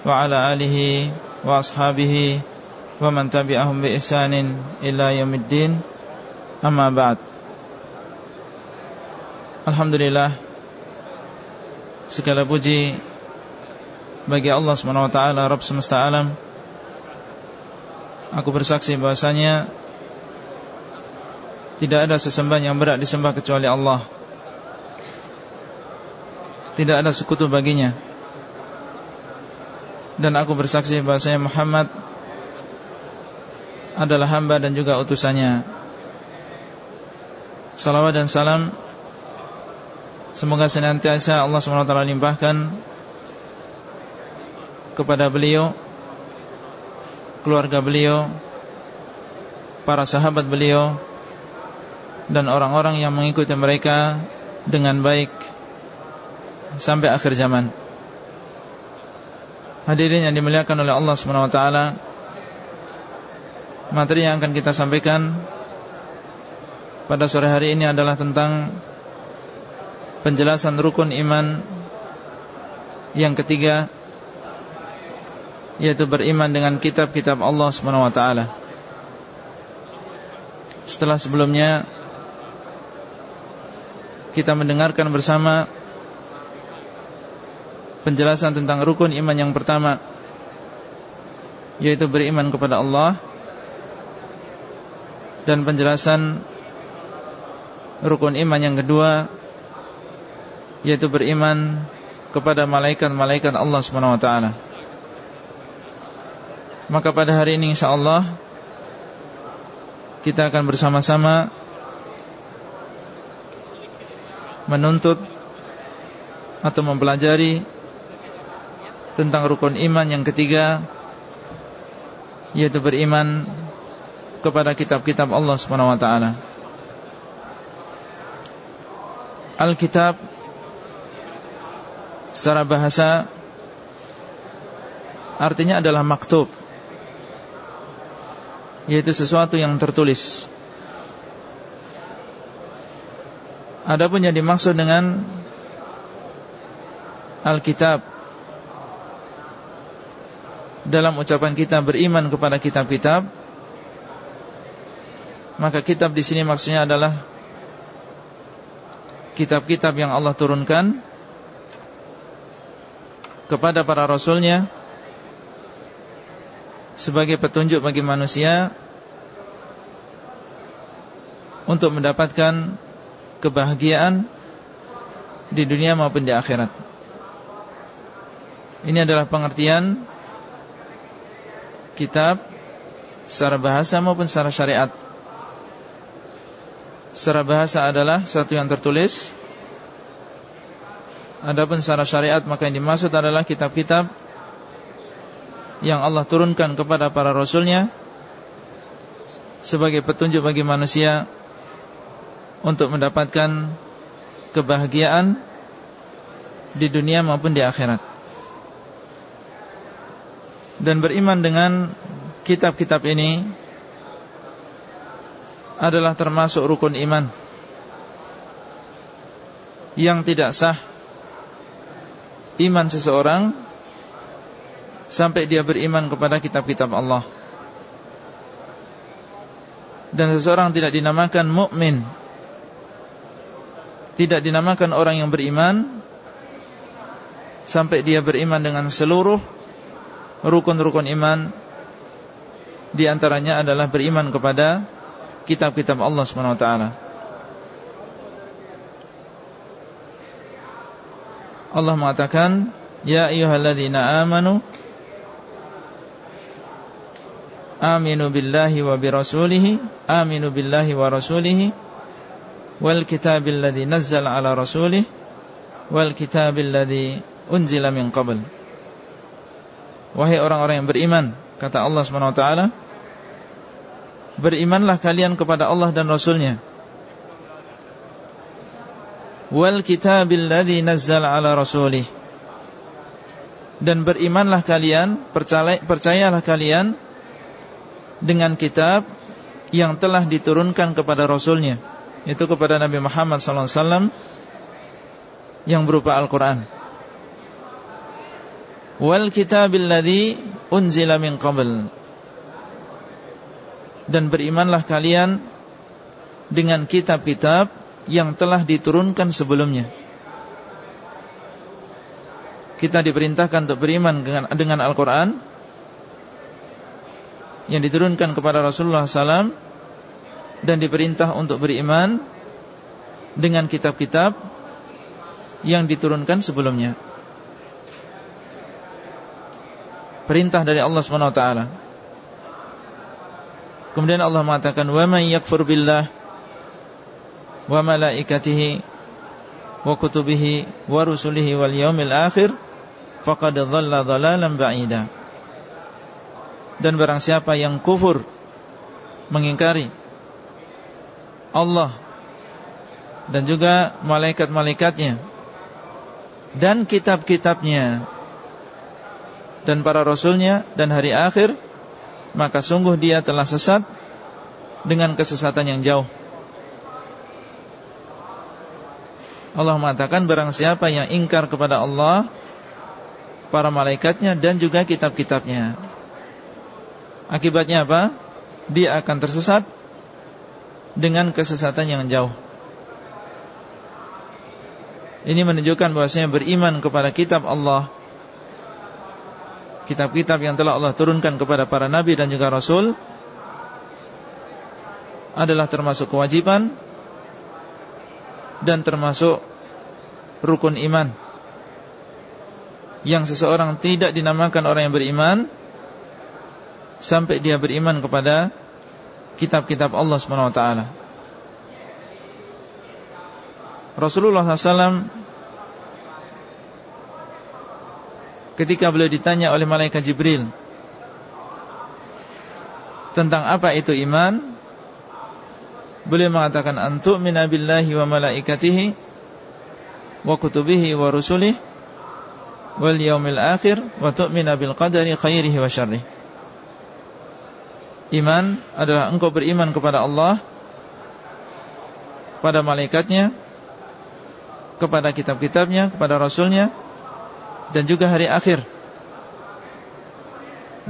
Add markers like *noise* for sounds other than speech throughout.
wa ala alihi wa ashabihi wa man tabi'ahum bi ihsanin ila yaumiddin. Amma ba'd. Alhamdulillah segala puji bagi Allah Subhanahu wa taala Rabb semesta alam. Aku bersaksi bahasanya tidak ada sesembahan yang berat disembah kecuali Allah. Tidak ada sekutu baginya dan aku bersaksi bahasanya Muhammad adalah hamba dan juga utusannya. Salawat dan salam semoga senantiasa Allah SWT limpahkan kepada beliau, keluarga beliau, para sahabat beliau dan orang-orang yang mengikuti mereka dengan baik sampai akhir zaman. Hadirin yang dimuliakan oleh Allah Subhanahu wa taala. Materi yang akan kita sampaikan pada sore hari ini adalah tentang penjelasan rukun iman yang ketiga yaitu beriman dengan kitab-kitab Allah Subhanahu wa taala. Setelah sebelumnya kita mendengarkan bersama penjelasan tentang rukun iman yang pertama yaitu beriman kepada Allah dan penjelasan rukun iman yang kedua yaitu beriman kepada malaikat-malaikat Allah Subhanahu wa taala. Maka pada hari ini insyaallah kita akan bersama-sama menuntut atau mempelajari tentang rukun iman yang ketiga yaitu beriman kepada kitab-kitab Allah Subhanahu wa taala. Alkitab secara bahasa artinya adalah maktub yaitu sesuatu yang tertulis. Adapun yang dimaksud dengan Alkitab dalam ucapan kita beriman kepada kitab-kitab maka kitab di sini maksudnya adalah kitab-kitab yang Allah turunkan kepada para rasulnya sebagai petunjuk bagi manusia untuk mendapatkan kebahagiaan di dunia maupun di akhirat. Ini adalah pengertian kitab secara bahasa maupun secara syariat. Secara bahasa adalah satu yang tertulis. Adapun secara syariat maka yang dimaksud adalah kitab-kitab yang Allah turunkan kepada para rasulnya sebagai petunjuk bagi manusia untuk mendapatkan kebahagiaan di dunia maupun di akhirat dan beriman dengan kitab-kitab ini adalah termasuk rukun iman yang tidak sah iman seseorang sampai dia beriman kepada kitab-kitab Allah. Dan seseorang tidak dinamakan mukmin, tidak dinamakan orang yang beriman sampai dia beriman dengan seluruh rukun-rukun iman di antaranya adalah beriman kepada kitab-kitab Allah Subhanahu wa taala. Allah mengatakan, "Ya ayyuhalladzina amanu aminu billahi wa birasulihi, aminu billahi wa rasulihi wal kitabil ladzi nazzala ala rasulih wal kitabil ladzi unzila min qabl." Wahai orang-orang yang beriman Kata Allah SWT Berimanlah kalian kepada Allah dan Rasulnya. Wal kitabil ladhi nazzal ala rasulih. Dan berimanlah kalian Percayalah kalian Dengan kitab Yang telah diturunkan kepada Rasulnya. Itu kepada Nabi Muhammad SAW Yang berupa Al-Quran Wal kitabil ladhi unzila min qabl dan berimanlah kalian dengan kitab-kitab yang telah diturunkan sebelumnya. Kita diperintahkan untuk beriman dengan, dengan Al-Quran yang diturunkan kepada Rasulullah SAW dan diperintah untuk beriman dengan kitab-kitab yang diturunkan sebelumnya. Perintah dari Allah SWT Kemudian Allah mengatakan wa man yakfur billah wa malaikatihi wa kutubihi wa rusulihi wal yaumil akhir faqad dhalla dhalalan ba'ida. Dan barang siapa yang kufur mengingkari Allah dan juga malaikat-malaikatnya dan kitab-kitabnya dan para rasulnya dan hari akhir maka sungguh dia telah sesat dengan kesesatan yang jauh. Allah mengatakan barang siapa yang ingkar kepada Allah, para malaikatnya dan juga kitab-kitabnya. Akibatnya apa? Dia akan tersesat dengan kesesatan yang jauh. Ini menunjukkan bahwasanya beriman kepada kitab Allah kitab-kitab yang telah Allah turunkan kepada para nabi dan juga rasul adalah termasuk kewajiban dan termasuk rukun iman. Yang seseorang tidak dinamakan orang yang beriman sampai dia beriman kepada kitab-kitab Allah SWT Rasulullah SAW ketika beliau ditanya oleh malaikat Jibril tentang apa itu iman beliau mengatakan antu minabillahi wa malaikatihi wa kutubihi wa rusulih wal yaumil akhir wa tu'mina bil qadari khairihi wa syarrih Iman adalah engkau beriman kepada Allah Pada malaikatnya Kepada kitab-kitabnya Kepada Rasulnya dan juga hari akhir.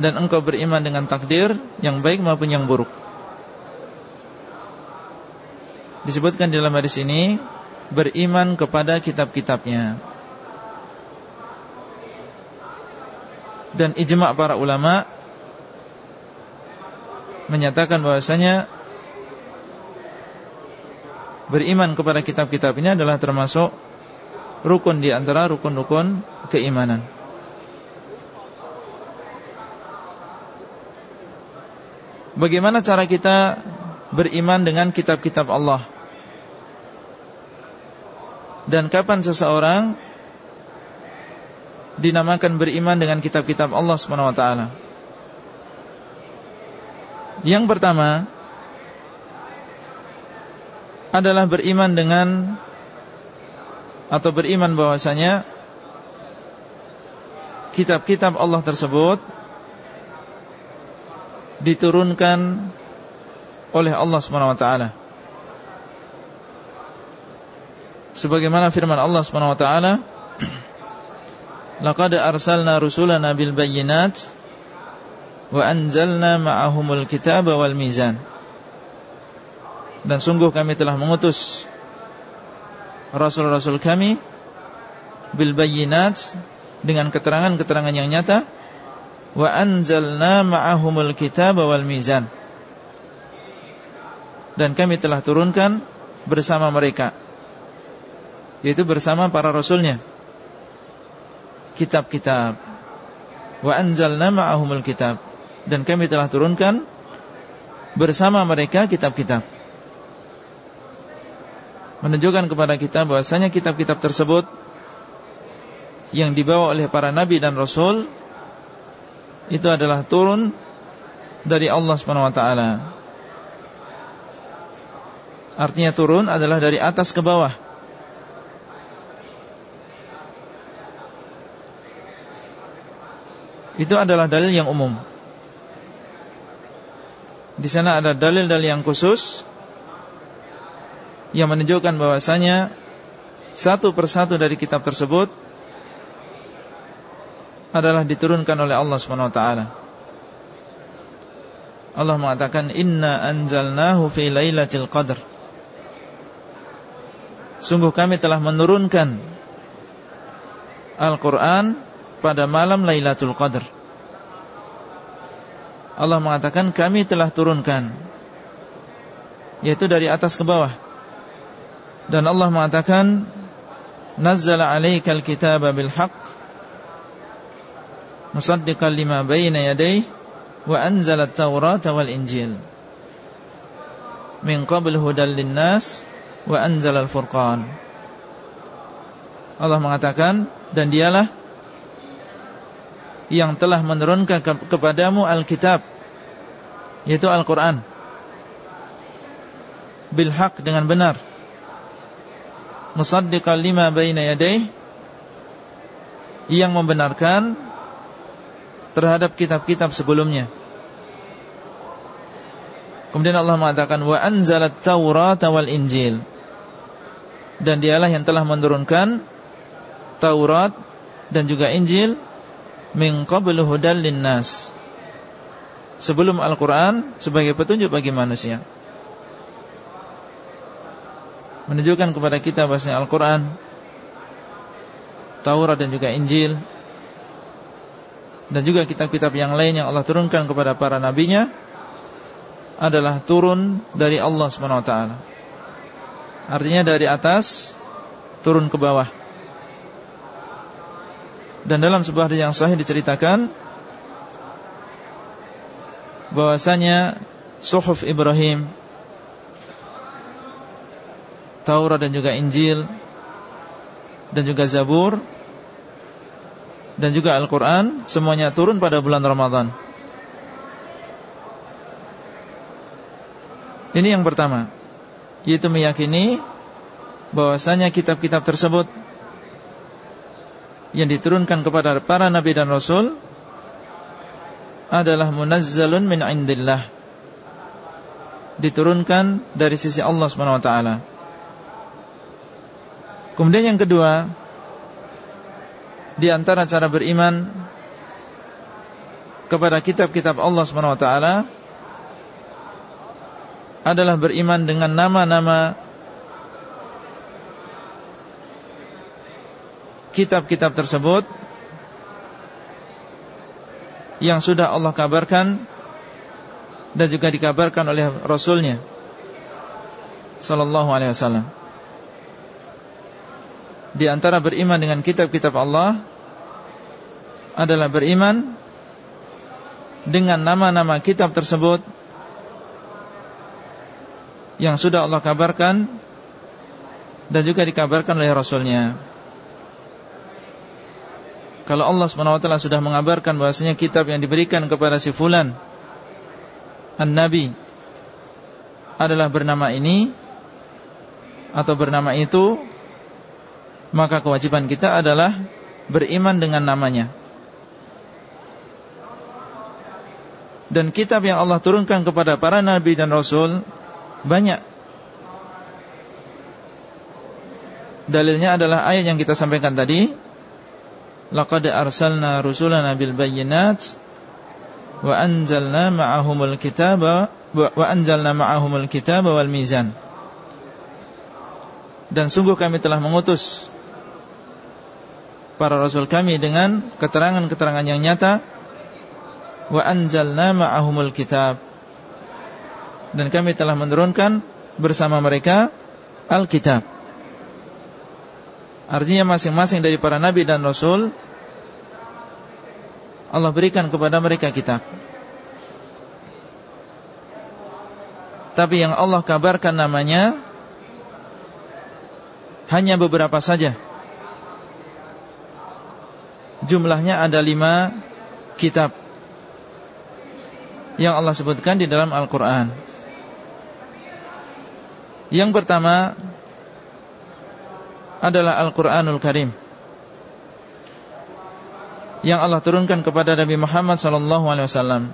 Dan engkau beriman dengan takdir yang baik maupun yang buruk. Disebutkan di dalam hadis ini beriman kepada kitab-kitabnya. Dan ijma' para ulama menyatakan bahwasanya beriman kepada kitab-kitab ini adalah termasuk rukun di antara rukun-rukun keimanan. Bagaimana cara kita beriman dengan kitab-kitab Allah? Dan kapan seseorang dinamakan beriman dengan kitab-kitab Allah SWT? Yang pertama adalah beriman dengan atau beriman bahwasanya kitab-kitab Allah tersebut diturunkan oleh Allah SWT sebagaimana firman Allah SWT *clears throat* laqad arsalna rusulana bil bayyinat wa anzalna ma'ahumul kitaba wal mizan. Dan sungguh kami telah mengutus rasul-rasul kami bil bayyinat dengan keterangan-keterangan yang nyata. Wa anzalna ma'ahumul kitaba wal mizan. Dan kami telah turunkan bersama mereka yaitu bersama para rasulnya kitab-kitab. Wa anzalna ma'ahumul kitab. Dan kami telah turunkan bersama mereka kitab-kitab menunjukkan kepada kita bahwasanya kitab-kitab tersebut yang dibawa oleh para nabi dan rasul itu adalah turun dari Allah Subhanahu wa taala. Artinya turun adalah dari atas ke bawah. Itu adalah dalil yang umum. Di sana ada dalil-dalil yang khusus yang menunjukkan bahwasanya satu persatu dari kitab tersebut adalah diturunkan oleh Allah Subhanahu wa taala. Allah mengatakan inna anzalnahu fi lailatul qadar. Sungguh kami telah menurunkan Al-Qur'an pada malam Lailatul Qadar. Allah mengatakan kami telah turunkan yaitu dari atas ke bawah. Dan Allah mengatakan nazzala 'alaikal kitaba bil haqq musaddiqan lima bayna yadayhi wa anzala at-taurata wal injil. Min qabl hudal linnas wa anzala al-furqan. Allah mengatakan dan dialah yang telah menurunkan kepadamu Alkitab yaitu Al-Qur'an. Bil haq dengan benar musaddiqan lima baina yadayhi yang membenarkan terhadap kitab-kitab sebelumnya. Kemudian Allah mengatakan wa anzalat Taurat wal Injil. Dan dialah yang telah menurunkan Taurat dan juga Injil min qablu hudal linnas. Sebelum Al-Qur'an sebagai petunjuk bagi manusia menunjukkan kepada kita bahasanya Al-Quran Taurat dan juga Injil dan juga kitab-kitab yang lain yang Allah turunkan kepada para nabinya adalah turun dari Allah SWT artinya dari atas turun ke bawah. Dan dalam sebuah hadis yang sahih diceritakan bahwasanya suhuf Ibrahim Taurat dan juga Injil dan juga Zabur dan juga Al-Quran semuanya turun pada bulan Ramadan. Ini yang pertama, yaitu meyakini bahwasanya kitab-kitab tersebut yang diturunkan kepada para nabi dan rasul adalah munazzalun min indillah. Diturunkan dari sisi Allah Subhanahu wa taala. Kemudian yang kedua Di antara cara beriman Kepada kitab-kitab Allah SWT Adalah beriman dengan nama-nama Kitab-kitab tersebut Yang sudah Allah kabarkan Dan juga dikabarkan oleh Rasulnya Sallallahu alaihi wasallam di antara beriman dengan kitab-kitab Allah adalah beriman dengan nama-nama kitab tersebut yang sudah Allah kabarkan dan juga dikabarkan oleh Rasulnya. Kalau Allah SWT sudah mengabarkan bahasanya kitab yang diberikan kepada si Fulan An-Nabi adalah bernama ini Atau bernama itu maka kewajiban kita adalah beriman dengan namanya. Dan kitab yang Allah turunkan kepada para nabi dan rasul banyak. Dalilnya adalah ayat yang kita sampaikan tadi. Laqad arsalna rusulana bil bayyinat wa anzalna ma'ahumul kitaba wa anzalna ma'ahumul kitaba wal mizan. Dan sungguh kami telah mengutus para rasul kami dengan keterangan-keterangan yang nyata. Wa anzalna ma'ahumul kitab. Dan kami telah menurunkan bersama mereka Alkitab. Artinya masing-masing dari para nabi dan rasul Allah berikan kepada mereka kitab. Tapi yang Allah kabarkan namanya hanya beberapa saja Jumlahnya ada lima kitab yang Allah sebutkan di dalam Al-Quran. Yang pertama adalah Al-Quranul Karim. Yang Allah turunkan kepada Nabi Muhammad SAW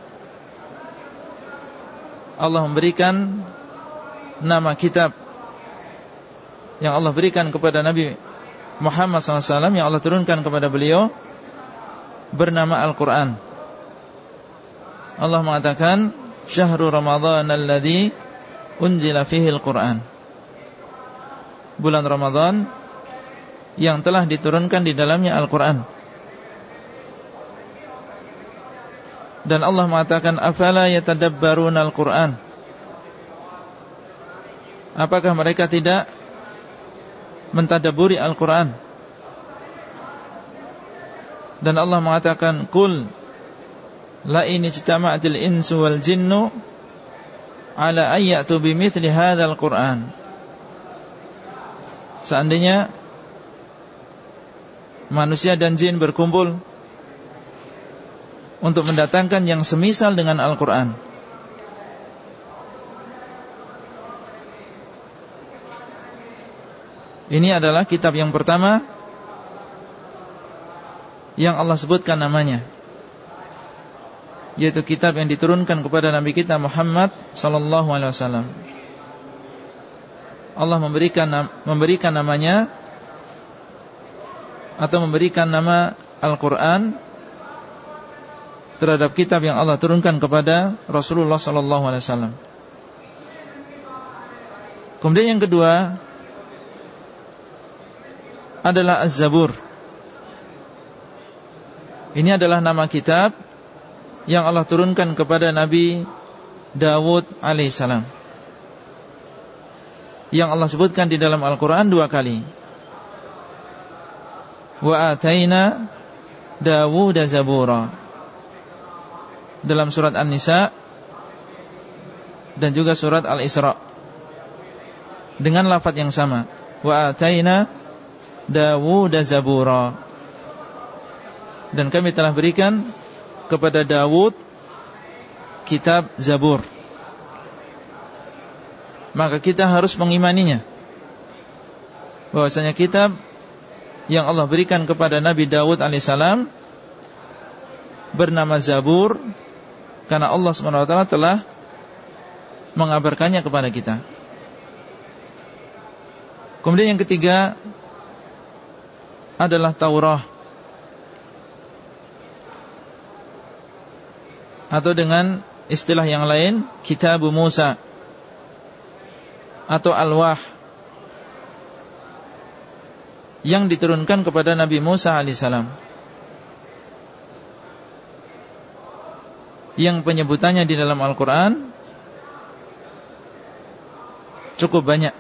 Allah memberikan nama kitab Yang Allah berikan kepada Nabi Muhammad SAW Yang Allah turunkan kepada beliau Bernama Al-Quran. Allah mengatakan Syahrul Ramadhan alladhi unjila fihi al-Quran. Bulan Ramadhan yang telah diturunkan di dalamnya Al-Quran. Dan Allah mengatakan Afala yatadabbarun Al-Quran? Apakah mereka tidak Mentadaburi Al-Quran Dan Allah mengatakan Kul la in ijtama'atil insu wal jinnu ala ayyatu bimithli hadzal Qur'an. Seandainya manusia dan jin berkumpul untuk mendatangkan yang semisal dengan Al-Qur'an. Ini adalah kitab yang pertama yang Allah sebutkan namanya yaitu kitab yang diturunkan kepada Nabi kita Muhammad sallallahu alaihi wasallam. Allah memberikan memberikan namanya atau memberikan nama Al-Qur'an terhadap kitab yang Allah turunkan kepada Rasulullah sallallahu alaihi wasallam. Kemudian yang kedua adalah Az-Zabur. Ini adalah nama kitab yang Allah turunkan kepada Nabi Dawud alaihissalam yang Allah sebutkan di dalam Al-Quran dua kali. Wa ataina Dawud zabura. Dalam surat An-Nisa dan juga surat Al-Isra. Dengan lafaz yang sama. Wa ataina Dawud zabura dan kami telah berikan kepada Dawud kitab Zabur. Maka kita harus mengimaninya. Bahwasanya kitab yang Allah berikan kepada Nabi Dawud alaihissalam bernama Zabur karena Allah swt telah mengabarkannya kepada kita. Kemudian yang ketiga adalah Taurah atau dengan istilah yang lain Kitab Musa. Atau Al-Wah. Yang diturunkan kepada Nabi Musa alaihissalam yang penyebutannya di dalam Al-Quran cukup banyak.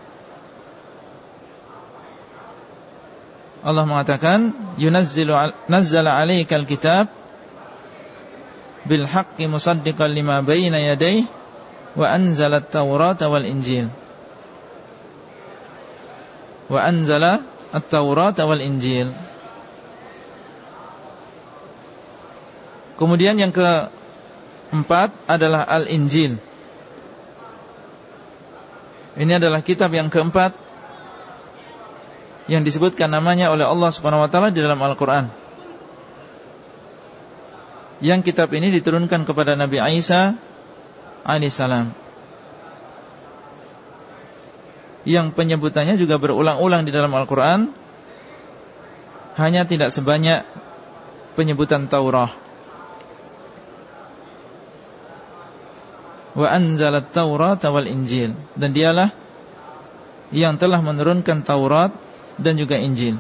Allah mengatakan yunazzilu nazzala alaikal kitab bil haqqi musaddiqan lima bayna yadayhi wa anzala at-taurata wal injil wa anzala at-taurata wal injil Kemudian yang keempat adalah Al-Injil. Ini adalah kitab yang keempat Yang disebutkan namanya oleh Allah Subhanahu Wa Taala di dalam Al-Quran yang kitab ini diturunkan kepada Nabi Isa alaihissalam. Yang penyebutannya juga berulang-ulang di dalam Al-Quran. Hanya tidak sebanyak penyebutan Taurah. Wa anzalat Taurat wal Injil. Dan dialah yang telah menurunkan Taurat dan juga Injil.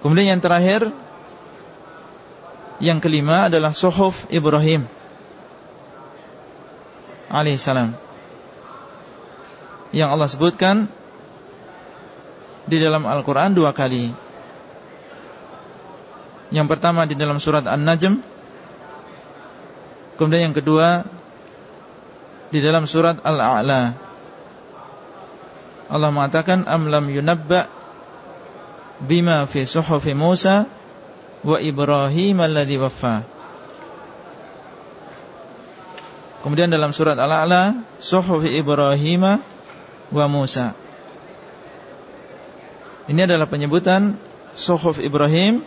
Kemudian yang terakhir yang kelima adalah Suhuf Ibrahim. Alaihissalam Yang Allah sebutkan Di dalam Al-Quran dua kali. Yang pertama di dalam surat An-Najm. Kemudian yang kedua Di dalam surat Al-A'la. Allah mengatakan Am lam yunabba Bima fi suhufi Musa wa Ibrahim alladhi waffa. Kemudian dalam surat Al-A'la Suhufi Ibrahim wa Musa. Ini adalah penyebutan Suhuf Ibrahim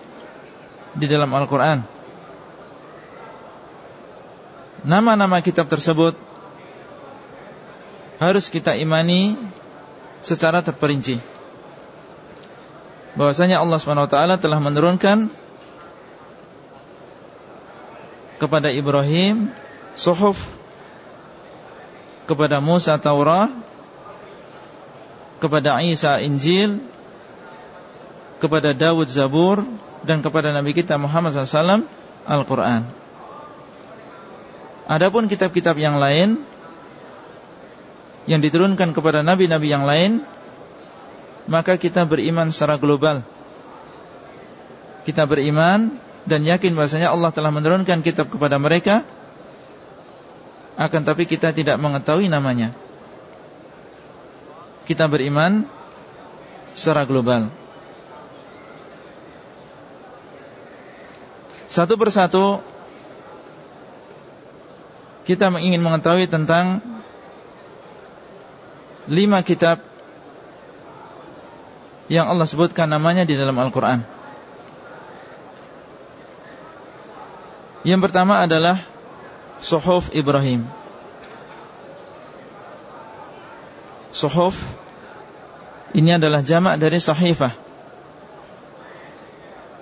Di dalam Al-Quran. Nama-nama kitab tersebut Harus kita imani Secara terperinci. Bahwasanya Allah SWT telah menurunkan kepada Ibrahim suhuf kepada Musa Taurat kepada Isa Injil kepada Dawud Zabur dan kepada Nabi kita Muhammad SAW Al-Quran Adapun kitab-kitab yang lain yang diturunkan kepada nabi-nabi yang lain maka kita beriman secara global. Kita beriman dan yakin bahasanya Allah telah menurunkan kitab kepada mereka akan tapi kita tidak mengetahui namanya. Kita beriman secara global. Satu persatu kita ingin mengetahui tentang lima kitab yang Allah sebutkan namanya di dalam Al-Quran Yang pertama adalah Suhuf Ibrahim. Suhuf Ini adalah jamak dari sahifah.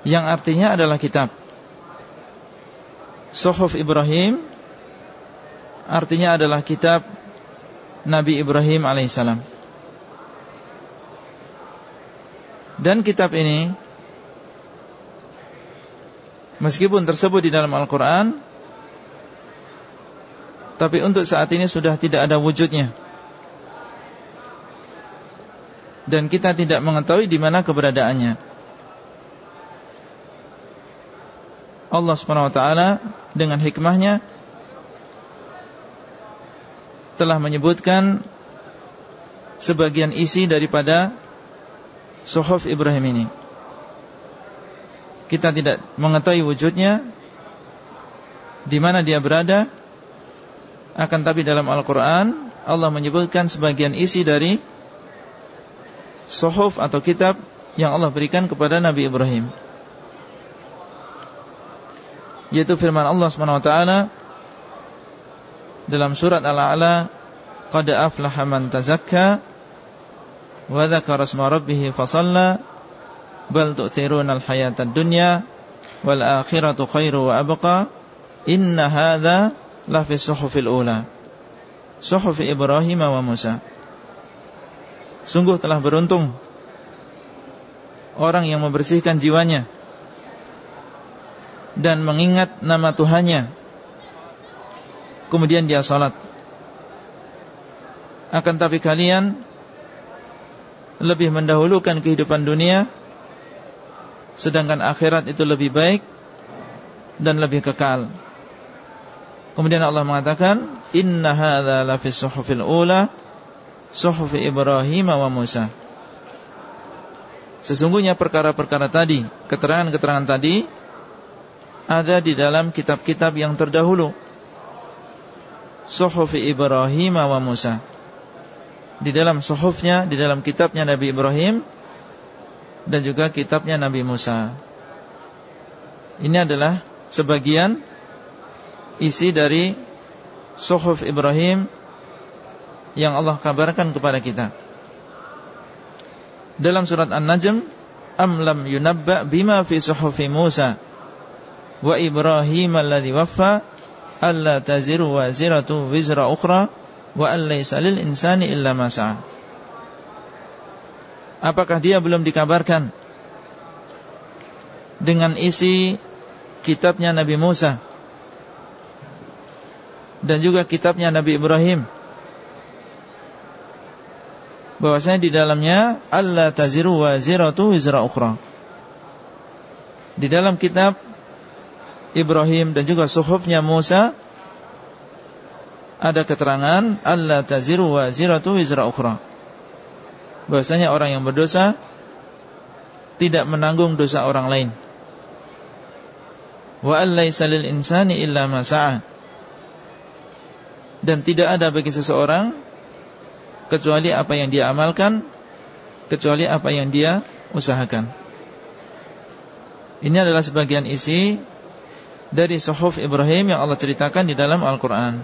Yang artinya adalah kitab. Suhuf Ibrahim Artinya adalah kitab Nabi Ibrahim alaihissalam. Dan kitab ini Meskipun tersebut di dalam Al-Quran Tapi untuk saat ini sudah tidak ada wujudnya. Dan kita tidak mengetahui di mana keberadaannya. Allah SWT dengan hikmahnya Telah menyebutkan Sebagian isi daripada Suhuf Ibrahim ini Kita tidak mengetahui wujudnya di mana dia berada Akan tapi dalam Al-Quran Allah menyebutkan sebagian isi dari Suhuf atau kitab Yang Allah berikan kepada Nabi Ibrahim. Yaitu firman Allah SWT Dalam surat Al-A'la Qad aflaha man tazakka wa dzakara rabbih fa bal tu'thiruna al-hayata ad-dunya wal akhiratu khairu wa abqa. Inna hadza la fi suhufil ula. Suhuf Ibrahim wa Musa. Sungguh telah beruntung orang yang membersihkan jiwanya dan mengingat nama Tuhannya. Kemudian dia salat. Akan tapi kalian lebih mendahulukan kehidupan dunia sedangkan akhirat itu lebih baik dan lebih kekal. Kemudian Allah mengatakan, "Inna hadza la fi suhufil ula, suhufi Ibrahim wa Musa." Sesungguhnya perkara-perkara tadi, keterangan-keterangan tadi ada di dalam kitab-kitab yang terdahulu. Suhufi Ibrahim wa Musa di dalam suhufnya, di dalam kitabnya Nabi Ibrahim dan juga kitabnya Nabi Musa. Ini adalah sebagian isi dari suhuf Ibrahim yang Allah kabarkan kepada kita. Dalam surat An-Najm, am lam yunabba bima fi suhufi Musa wa Ibrahim alladhi waffa alla taziru waziratu wizra ukhra wa allaysa lil insani illa ma Apakah dia belum dikabarkan dengan isi kitabnya Nabi Musa dan juga kitabnya Nabi Ibrahim bahwasanya di dalamnya Allah taziru wa ziratu wizra ukhra. Di dalam kitab Ibrahim dan juga suhufnya Musa ada keterangan Allah taziru wa ziratu wizra ukhra. Bahasanya orang yang berdosa tidak menanggung dosa orang lain. Wa allaysa lil insani illa ma sa'a. dan tidak ada bagi seseorang kecuali apa yang dia amalkan kecuali apa yang dia usahakan ini adalah sebagian isi dari Suhuf Ibrahim yang Allah ceritakan di dalam Al-Quran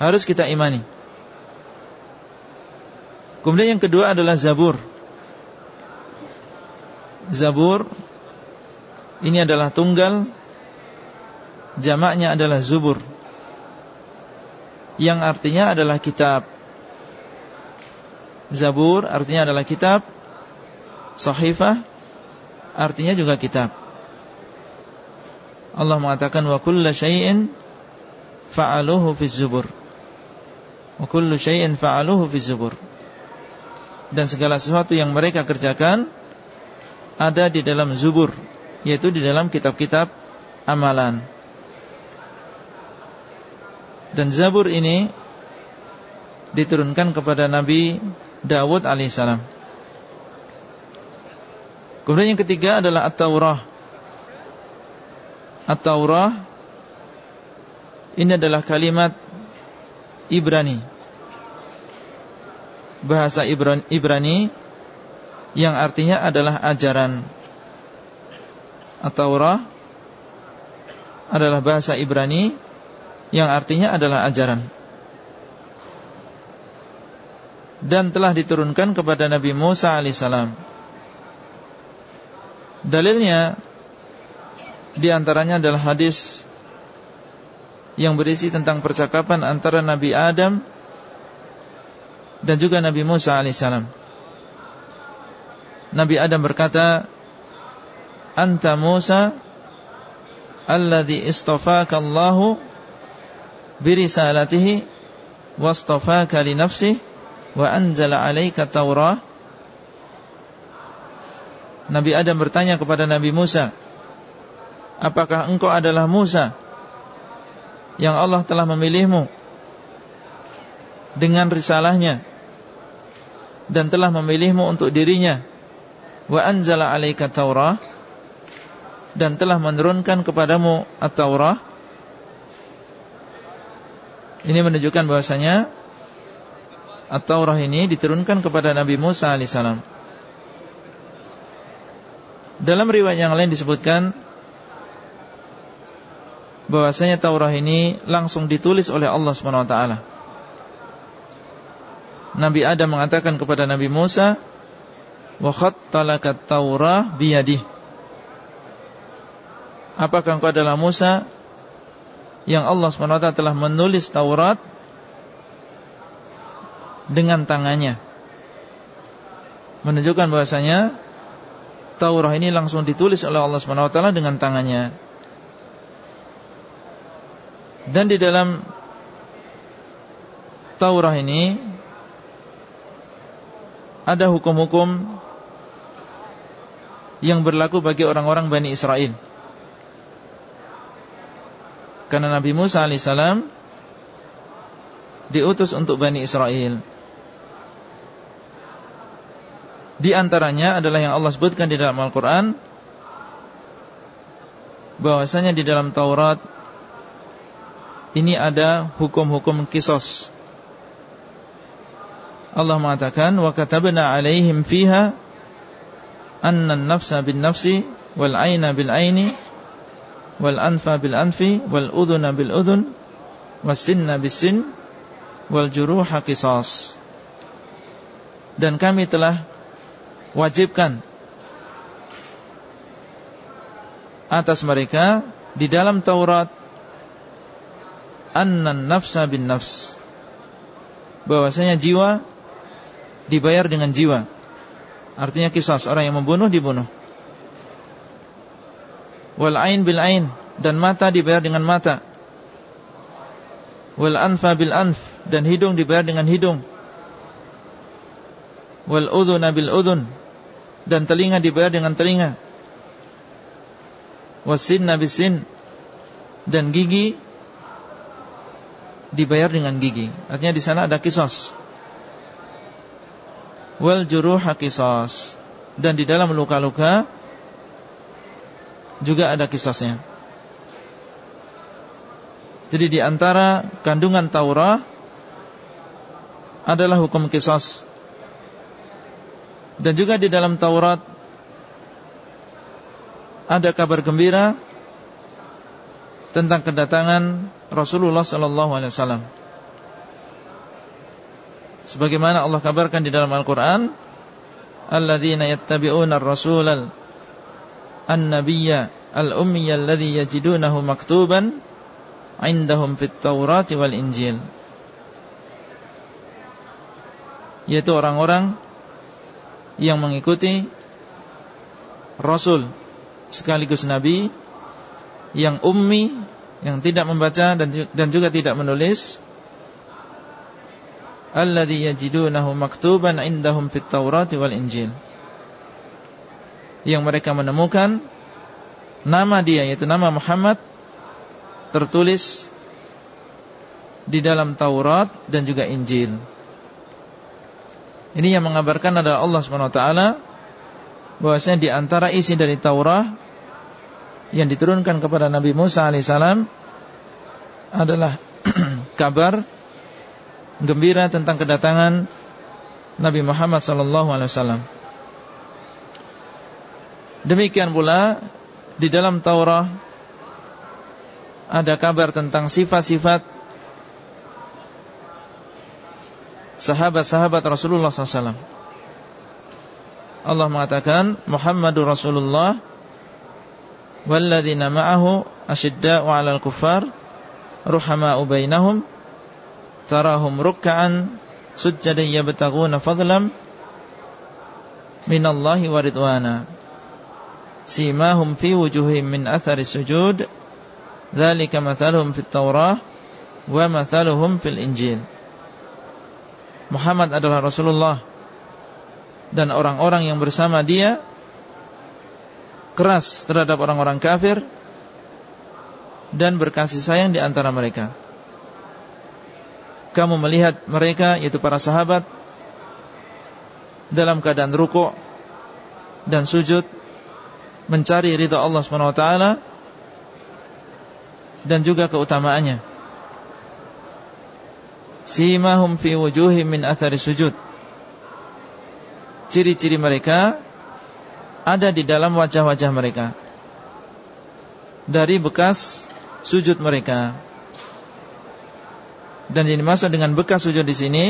Harus kita imani Kemudian yang kedua adalah Zabur. Zabur Ini adalah tunggal Jamaknya adalah Zubur. Yang artinya adalah kitab. Zabur artinya adalah kitab. Sahifah Artinya juga kitab. Allah mengatakan wa kullu syai'in fa'aluhu fi zubur. Wa kullu syai'in fa'aluhu fi zubur. Dan segala sesuatu yang mereka kerjakan ada di dalam zubur, yaitu di dalam kitab-kitab amalan. Dan Zabur ini diturunkan kepada Nabi Dawud alaihissalam. Kemudian yang ketiga adalah At-Taurah At-Taurah Ini adalah kalimat Ibrani Bahasa Ibrani Yang artinya adalah ajaran. At-Taurah Adalah bahasa Ibrani Yang artinya adalah ajaran. Dan telah diturunkan kepada Nabi Musa alaihissalam. Dalilnya di antaranya adalah hadis yang berisi tentang percakapan antara Nabi Adam dan juga Nabi Musa alaihissalam. Nabi Adam berkata, "Anta Musa alladhi istafaka Allahu birisalatihi wastafaka li nafsihi wa anzala 'alaika Taurah." Nabi Adam bertanya kepada Nabi Musa, Apakah engkau adalah Musa Yang Allah telah memilihmu Dengan risalahnya Dan telah memilihmu untuk dirinya. Wa anzala alaika taurah Dan telah menurunkan kepadamu At-Taurah. Ini menunjukkan bahwasanya At-Taurah ini diturunkan kepada Nabi Musa alaihissalam Dalam riwayat yang lain disebutkan bahwasanya Taurat ini langsung ditulis oleh Allah SWT Nabi Adam mengatakan kepada Nabi Musa wa khattalakat Taurah biyadih. Apakah engkau adalah Musa yang Allah SWT telah menulis Taurat dengan tangannya? Menunjukkan bahwasanya Taurat ini langsung ditulis oleh Allah SWT dengan tangannya. Dan di dalam Taurah ini ada hukum-hukum yang berlaku bagi orang-orang Bani Israel. Karena Nabi Musa alaihissalam diutus untuk Bani Israel. Di antaranya adalah yang Allah sebutkan di dalam Al-Quran bahwasanya di dalam Taurat ini ada hukum-hukum kisos. Allah mengatakan wa katabna alaihim fiha anna an-nafsa bin nafsi wal 'aina bil 'aini wal anfa bil anfi wal udhuna bil udhun was sinna bis sin wal juruha qisas. Dan kami telah wajibkan atas mereka di dalam Taurat annan nafsa bin nafs bahwasanya jiwa dibayar dengan jiwa. Artinya kisah orang yang membunuh dibunuh. Wal ain bil ain dan mata dibayar dengan mata. Wal anfa bil anf dan hidung dibayar dengan hidung. Wal udhuna bil udhun dan telinga dibayar dengan telinga. Wasinna bisin dan gigi dibayar dengan gigi. Artinya di sana ada kisos. Wal juruh kisos. Dan di dalam luka-luka juga ada kisosnya. Jadi di antara kandungan Taurat adalah hukum kisos. Dan juga di dalam Taurat ada kabar gembira tentang kedatangan Rasulullah sallallahu alaihi wasallam. Sebagaimana Allah kabarkan di dalam Al-Qur'an, "Alladzina yattabi'una ar-rasulal an-nabiyya al-ummiyya alladhi yajidunahu maktuban 'indahum fit Taurati wal Injil." Yaitu orang-orang yang mengikuti Rasul sekaligus Nabi yang ummi, yang tidak membaca dan juga tidak menulis alladhi yajidunahu maktuban indahum fit Taurati wal Injil yang mereka menemukan nama dia yaitu nama Muhammad tertulis di dalam Taurat dan juga Injil. Ini yang mengabarkan adalah Allah Subhanahu wa taala bahwasanya di antara isi dari Taurat yang diturunkan kepada Nabi Musa alaihissalam adalah *clears throat* kabar gembira tentang kedatangan Nabi Muhammad sallallahu alaihi wasallam. Demikian pula di dalam Taurat ada kabar tentang sifat-sifat sahabat-sahabat Rasulullah SAW. Allah mengatakan Muhammadur Rasulullah walladzina ma'ahu asyidda'u 'alal kuffar ruhama'u bainahum tarahum ruk'an sujjadan yabtaguna fadlan minallahi wa ridwana. Simahum fi wujuhihim min athari sujud. Dzalika mathaluhum fit taurah wa mathaluhum fil injil. Muhammad adalah Rasulullah dan orang-orang yang bersama dia keras terhadap orang-orang kafir dan berkasih sayang di antara mereka. Kamu melihat mereka yaitu para sahabat dalam keadaan rukuk dan sujud mencari ridha Allah SWT dan juga keutamaannya. Simahum fi wujuhim min athari sujud ciri-ciri mereka ada di dalam wajah-wajah mereka dari bekas sujud mereka. Dan ini dimaksud dengan bekas sujud di sini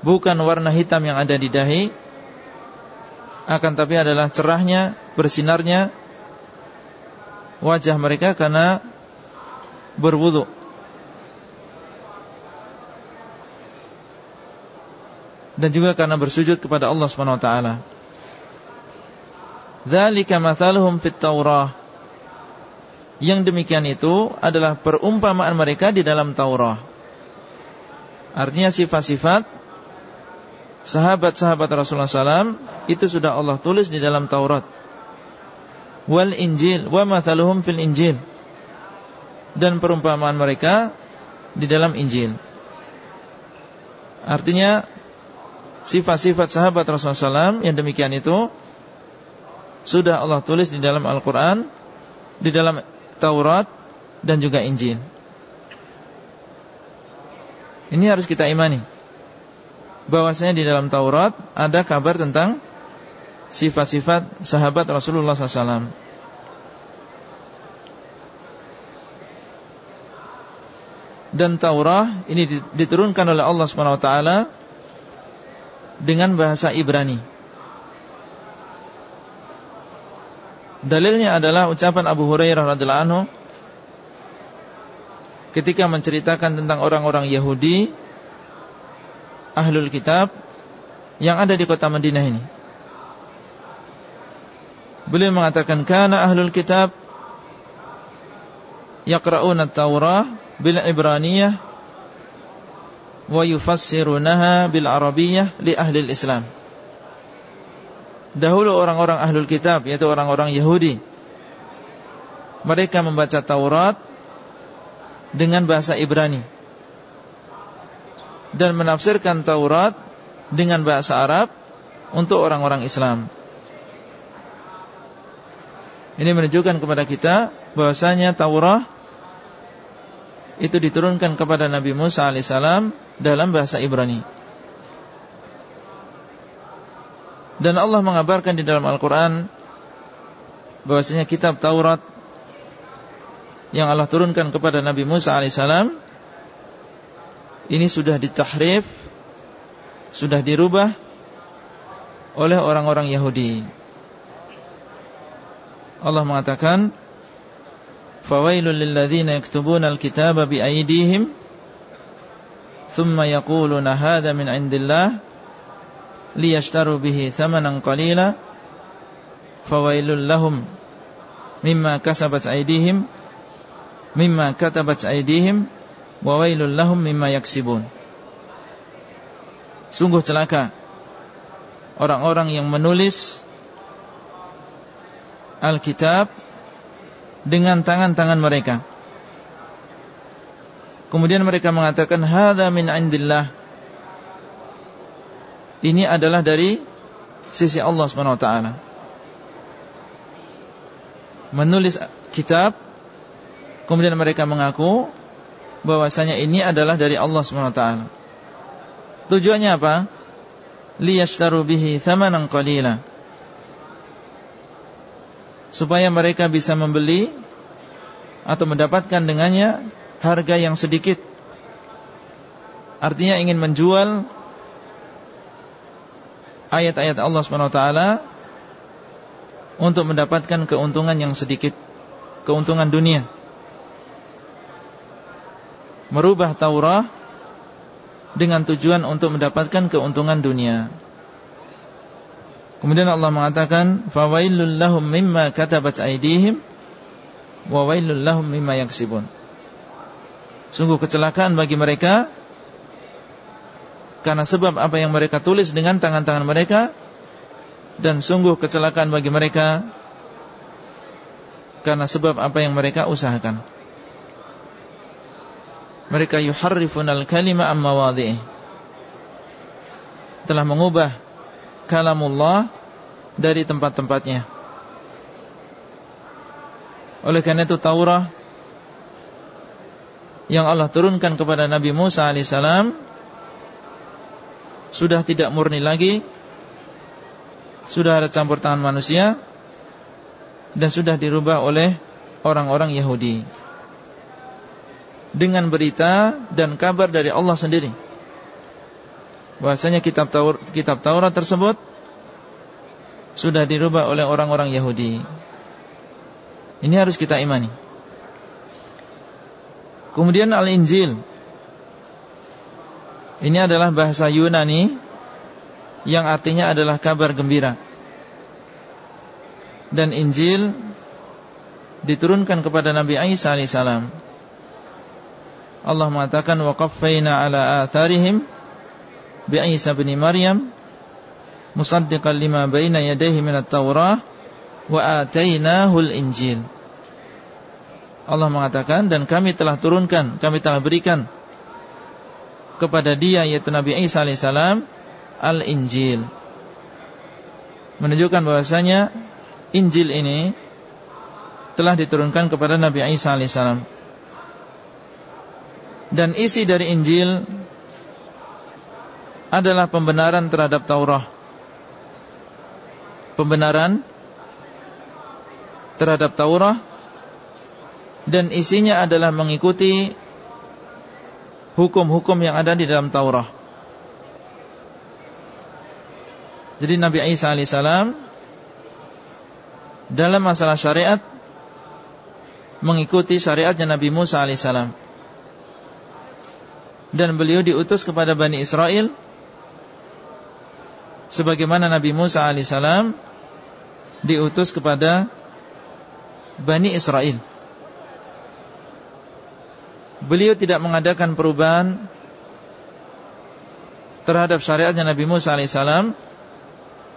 bukan warna hitam yang ada di dahi, akan tapi adalah cerahnya, bersinarnya wajah mereka karena berwudu. dan juga karena bersujud kepada Allah Subhanahu wa taala. Dzalika mathaluhum fit Taurah. Yang demikian itu adalah perumpamaan mereka di dalam Taurat. Artinya sifat-sifat sahabat-sahabat Rasulullah SAW itu sudah Allah tulis di dalam Taurat. Wal Injil wa mathaluhum fil Injil. Dan perumpamaan mereka di dalam Injil. Artinya sifat-sifat sahabat Rasulullah SAW yang demikian itu sudah Allah tulis di dalam Al-Quran, di dalam Taurat dan juga Injil. Ini harus kita imani. Bahwasanya di dalam Taurat ada kabar tentang sifat-sifat sahabat Rasulullah SAW. Dan Taurat ini diturunkan oleh Allah Subhanahu Wa Taala dengan bahasa Ibrani. Dalilnya adalah ucapan Abu Hurairah radhiyallahu anhu ketika menceritakan tentang orang-orang Yahudi ahlul kitab yang ada di kota Madinah ini. Beliau mengatakan kana ahlul kitab yaqra'una at-Taurah bil Ibraniyah wa yufassirunaha bil arabiyyah li ahli Islam. Dahulu orang-orang ahlul kitab yaitu orang-orang Yahudi mereka membaca Taurat dengan bahasa Ibrani dan menafsirkan Taurat dengan bahasa Arab untuk orang-orang Islam. Ini menunjukkan kepada kita bahwasanya Taurat itu diturunkan kepada Nabi Musa alaihissalam dalam bahasa Ibrani. Dan Allah mengabarkan di dalam Al-Quran bahwasanya kitab Taurat yang Allah turunkan kepada Nabi Musa alaihissalam ini sudah ditahrif, sudah dirubah oleh orang-orang Yahudi. Allah mengatakan, "Fawailul lil ladzina yaktubuna al-kitaba aydihim thumma yaquluna hadha min 'indillah liyashtaru bihi thamanan qalila fawailul lahum mimma kasabat aydihim mimma katabat aydihim wa wailul lahum mimma yaksibun. Sungguh celaka orang-orang yang menulis Alkitab dengan tangan-tangan mereka. Kemudian mereka mengatakan hadza min indillah. Ini adalah dari sisi Allah Subhanahu wa taala. Menulis kitab kemudian mereka mengaku bahwasanya ini adalah dari Allah SWT. Tujuannya apa? Liyashtaru bihi thamanan qalila. Supaya mereka bisa membeli atau mendapatkan dengannya harga yang sedikit. Artinya ingin menjual ayat-ayat Allah SWT untuk mendapatkan keuntungan yang sedikit, keuntungan dunia merubah Taurat dengan tujuan untuk mendapatkan keuntungan dunia. Kemudian Allah mengatakan, "Fawailul lahum mimma katabat aydihim wa wailul lahum mimma yaksibun." Sungguh kecelakaan bagi mereka karena sebab apa yang mereka tulis dengan tangan-tangan mereka dan sungguh kecelakaan bagi mereka karena sebab apa yang mereka usahakan. Mereka yuharrifunal kalima amma telah mengubah kalamullah dari tempat-tempatnya. Oleh karena itu Taurah yang Allah turunkan kepada Nabi Musa alaihissalam sudah tidak murni lagi sudah ada campur tangan manusia dan sudah dirubah oleh orang-orang Yahudi dengan berita dan kabar dari Allah sendiri. Bahasanya kitab Taurat, kitab Taurat tersebut sudah dirubah oleh orang-orang Yahudi. Ini harus kita imani. Kemudian Al-Injil. Ini adalah bahasa Yunani yang artinya adalah kabar gembira. Dan Injil diturunkan kepada Nabi Isa alaihissalam Allah mengatakan wa qaffayna ala atharihim bi Isa bin Maryam musaddiqan lima baina yadayhi min at-Taurah wa atainahu al-Injil. Allah mengatakan dan kami telah turunkan, kami telah berikan kepada dia yaitu Nabi Isa alaihissalam al-Injil. Menunjukkan bahwasanya Injil ini telah diturunkan kepada Nabi Isa alaihissalam dan isi dari Injil adalah pembenaran terhadap Taurat. Pembenaran terhadap Taurat dan isinya adalah mengikuti hukum-hukum yang ada di dalam Taurat. Jadi Nabi Isa alaihissalam dalam masalah syariat mengikuti syariatnya Nabi Musa alaihissalam dan beliau diutus kepada Bani Israel sebagaimana Nabi Musa alaihissalam diutus kepada Bani Israel. Beliau tidak mengadakan perubahan terhadap syariatnya Nabi Musa alaihissalam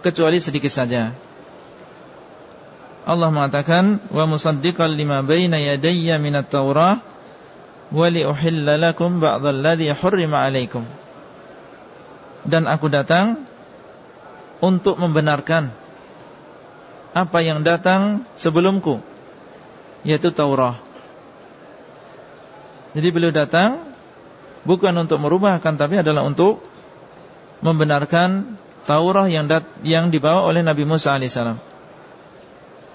kecuali sedikit saja. Allah mengatakan wa musaddiqan lima baina yadayya minat Taurah wali uhilla lakum ba'dalladhi hurrima alaikum dan aku datang untuk membenarkan apa yang datang sebelumku yaitu Taurah Jadi beliau datang bukan untuk merubah akan tapi adalah untuk membenarkan Taurat yang dat yang dibawa oleh Nabi Musa alaihissalam.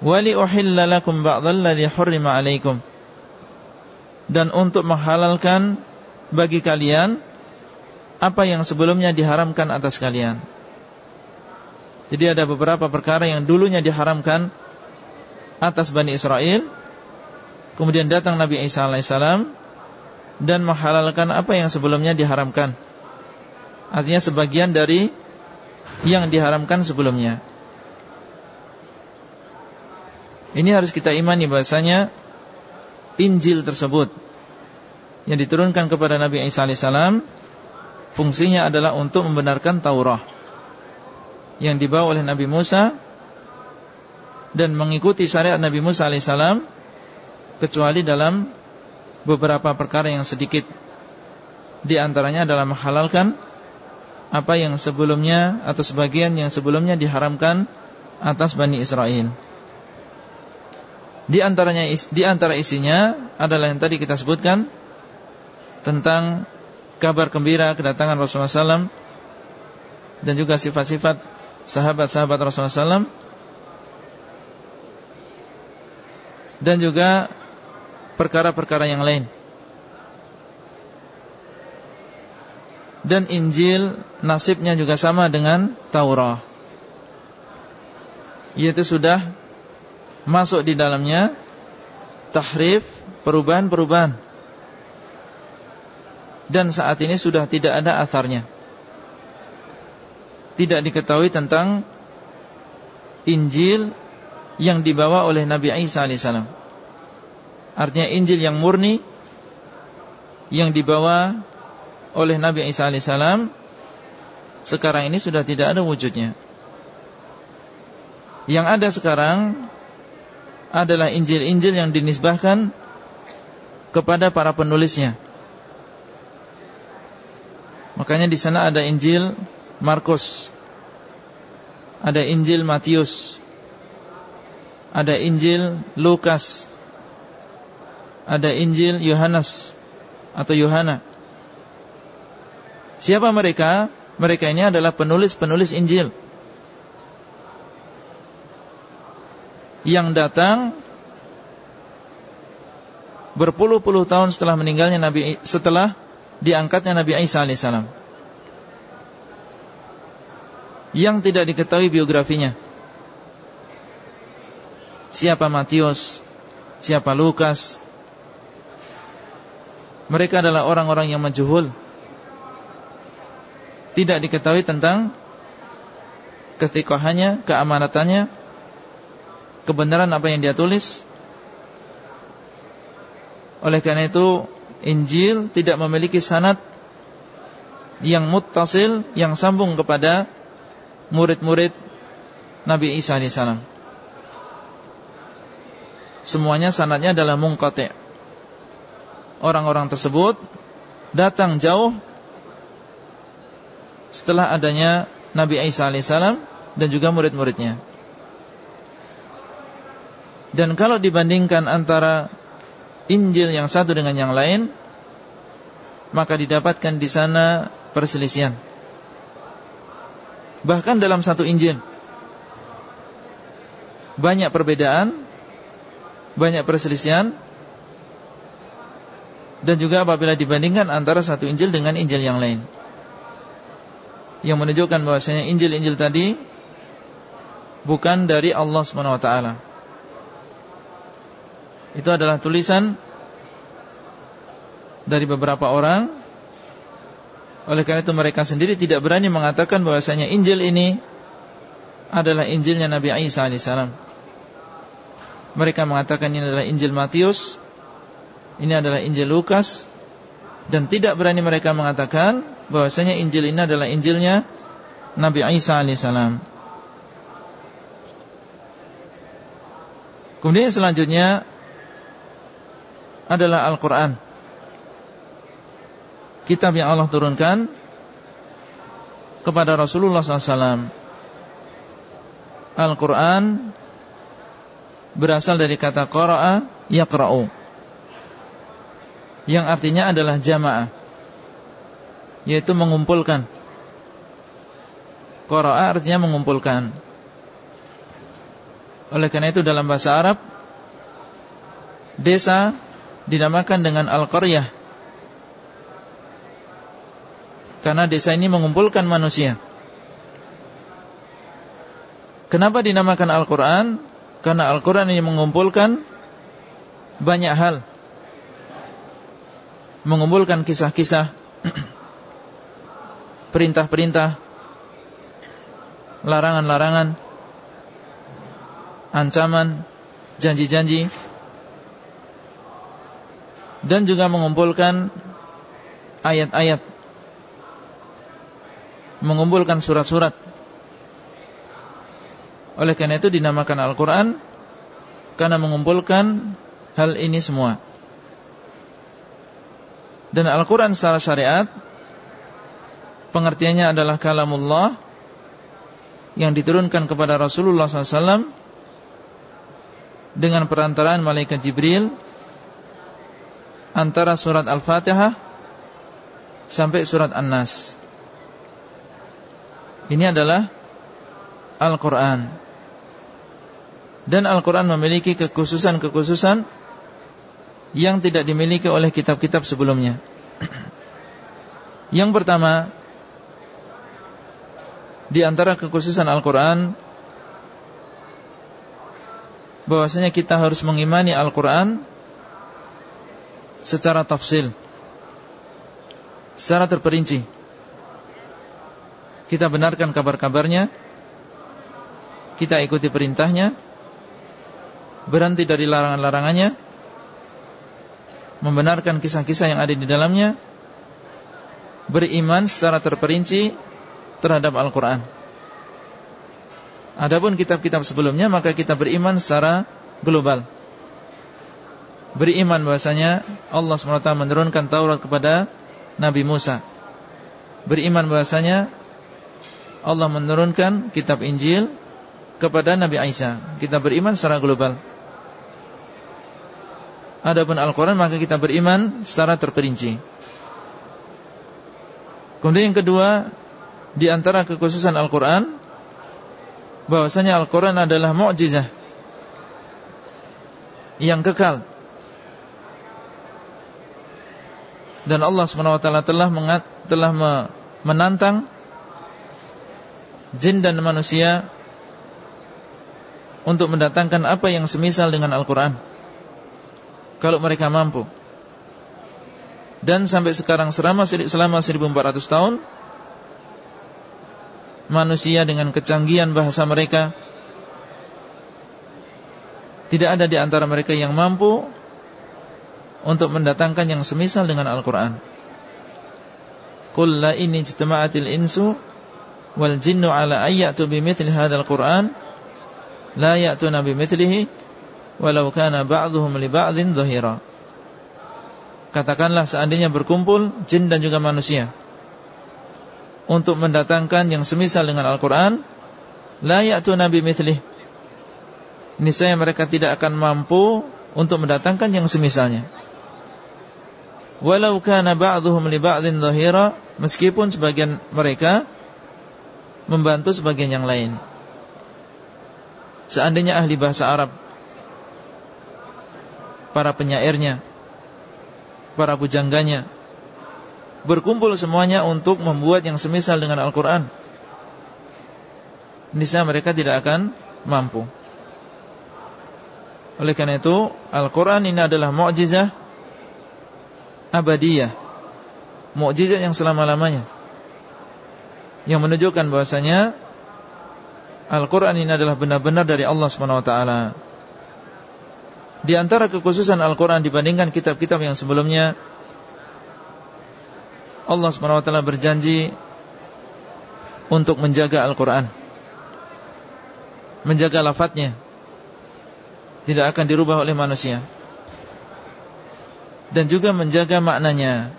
Wali uhilla lakum hurrima alaikum. Dan untuk menghalalkan bagi kalian apa yang sebelumnya diharamkan atas kalian. Jadi ada beberapa perkara yang dulunya diharamkan atas Bani Israel. Kemudian datang Nabi Isa alaihissalam dan menghalalkan apa yang sebelumnya diharamkan. Artinya sebagian dari yang diharamkan sebelumnya. Ini harus kita imani bahasanya Injil tersebut yang diturunkan kepada Nabi Isa alaihissalam fungsinya adalah untuk membenarkan Taurat yang dibawa oleh Nabi Musa dan mengikuti syariat Nabi Musa alaihissalam kecuali dalam beberapa perkara yang sedikit di antaranya adalah menghalalkan apa yang sebelumnya atau sebagian yang sebelumnya diharamkan atas Bani Israel. Di antaranya di antara isinya adalah yang tadi kita sebutkan tentang kabar gembira kedatangan Rasulullah SAW dan juga sifat-sifat sahabat-sahabat Rasulullah SAW dan juga perkara-perkara yang lain. dan Injil nasibnya juga sama dengan Taurat. Yaitu sudah masuk di dalamnya tahrif, perubahan-perubahan. Dan saat ini sudah tidak ada asarnya. Tidak diketahui tentang Injil yang dibawa oleh Nabi Isa alaihissalam. Artinya Injil yang murni yang dibawa oleh Nabi Isa alaihissalam sekarang ini sudah tidak ada wujudnya. Yang ada sekarang adalah Injil-Injil yang dinisbahkan kepada para penulisnya. Makanya di sana ada Injil Markus, ada Injil Matius, ada Injil Lukas, ada Injil Yohanes atau Yohana. Siapa mereka? Mereka ini adalah penulis-penulis Injil. Yang datang Berpuluh-puluh tahun setelah meninggalnya Nabi Setelah diangkatnya Nabi Isa AS Yang tidak diketahui biografinya. Siapa Matius? Siapa Lukas Mereka adalah orang-orang yang menjuhul tidak diketahui tentang ketikohannya, keamanatannya, kebenaran apa yang dia tulis. Oleh karena itu, Injil tidak memiliki sanad yang muttasil, yang sambung kepada murid-murid Nabi Isa AS. Semuanya sanadnya adalah mungkati. Orang-orang tersebut datang jauh setelah adanya Nabi Isa alaihissalam dan juga murid-muridnya. Dan kalau dibandingkan antara Injil yang satu dengan yang lain, maka didapatkan di sana perselisihan. Bahkan dalam satu Injil banyak perbedaan, banyak perselisihan dan juga apabila dibandingkan antara satu Injil dengan Injil yang lain yang menunjukkan bahwasanya Injil-Injil tadi bukan dari Allah Subhanahu wa taala. Itu adalah tulisan dari beberapa orang. Oleh karena itu mereka sendiri tidak berani mengatakan bahwasanya Injil ini adalah Injilnya Nabi Isa alaihissalam. Mereka mengatakan ini adalah Injil Matius, ini adalah Injil Lukas, dan tidak berani mereka mengatakan bahwasanya Injil ini adalah Injilnya Nabi Isa alaihissalam. Kemudian selanjutnya adalah Al-Quran. Kitab yang Allah turunkan Kepada Rasulullah SAW Al-Quran Berasal dari kata Qara'a Yaqra'u Yang artinya adalah jamaah. Yaitu mengumpulkan. Qara'a artinya mengumpulkan. Oleh karena itu dalam bahasa Arab Desa dinamakan dengan Al-Qaryah. Karena desa ini mengumpulkan manusia. Kenapa dinamakan Al-Quran? Karena Al-Quran ini mengumpulkan banyak hal Mengumpulkan kisah-kisah *clears throat* Perintah-perintah Larangan-larangan Ancaman Janji-janji Dan juga mengumpulkan Ayat-ayat Mengumpulkan surat-surat. Oleh karena itu dinamakan Al-Quran Karena mengumpulkan hal ini semua Dan Al-Quran secara syariat Pengertiannya adalah kalamullah Yang diturunkan kepada Rasulullah SAW Dengan perantaraan Malaikat Jibril Antara surat Al-Fatihah Sampai surat An-Nas. Ini adalah Al-Quran. Dan Al-Quran memiliki kekhususan-kekhususan Yang tidak dimiliki oleh kitab-kitab sebelumnya. Yang pertama Di antara kekhususan Al-Quran bahwasanya kita harus mengimani Al-Quran Secara tafsil Secara terperinci. Kita benarkan kabar-kabarnya Kita ikuti perintahnya berhenti dari larangan-larangannya, membenarkan kisah-kisah yang ada di dalamnya, beriman secara terperinci terhadap Al-Quran. Adapun kitab-kitab sebelumnya maka kita beriman secara global. Beriman bahasanya Allah SWT menurunkan Taurat kepada Nabi Musa. Beriman bahasanya Allah menurunkan kitab Injil kepada Nabi Isa. Kita beriman secara global. Adapun Al-Quran maka kita beriman secara terperinci. Kemudian yang kedua Di antara kekhususan Al-Quran bahwasanya Al-Quran adalah mu'jizah Yang kekal. Dan Allah SWT telah, telah menantang Jin dan manusia Untuk mendatangkan apa yang semisal dengan Al-Quran kalau mereka mampu. Dan sampai sekarang selama selama 1400 tahun manusia dengan kecanggihan bahasa mereka tidak ada di antara mereka yang mampu untuk mendatangkan yang semisal dengan Al-Qur'an. Qul la inni ijtama'atil insu wal jinnu ala ayyatu bimithli hadzal Qur'an la ya'tuna bimithlihi walau kana ba'dhum li ba'dhin dhahira. Katakanlah seandainya berkumpul jin dan juga manusia untuk mendatangkan yang semisal dengan Al-Qur'an, la ya'tu nabi mithlih. Niscaya mereka tidak akan mampu untuk mendatangkan yang semisalnya. Walau kana ba'dhum li ba'dhin dhahira, meskipun sebagian mereka membantu sebagian yang lain. Seandainya ahli bahasa Arab para penyairnya, para pujangganya, berkumpul semuanya untuk membuat yang semisal dengan Al-Quran. Niscaya mereka tidak akan mampu. Oleh karena itu, Al-Quran ini adalah mu'jizah abadiyah. Mu'jizah yang selama-lamanya. Yang menunjukkan bahwasanya Al-Quran ini adalah benar-benar dari Allah SWT. Di antara kekhususan Al-Quran dibandingkan kitab-kitab yang sebelumnya Allah SWT berjanji Untuk menjaga Al-Quran Menjaga lafadznya Tidak akan dirubah oleh manusia Dan juga menjaga maknanya.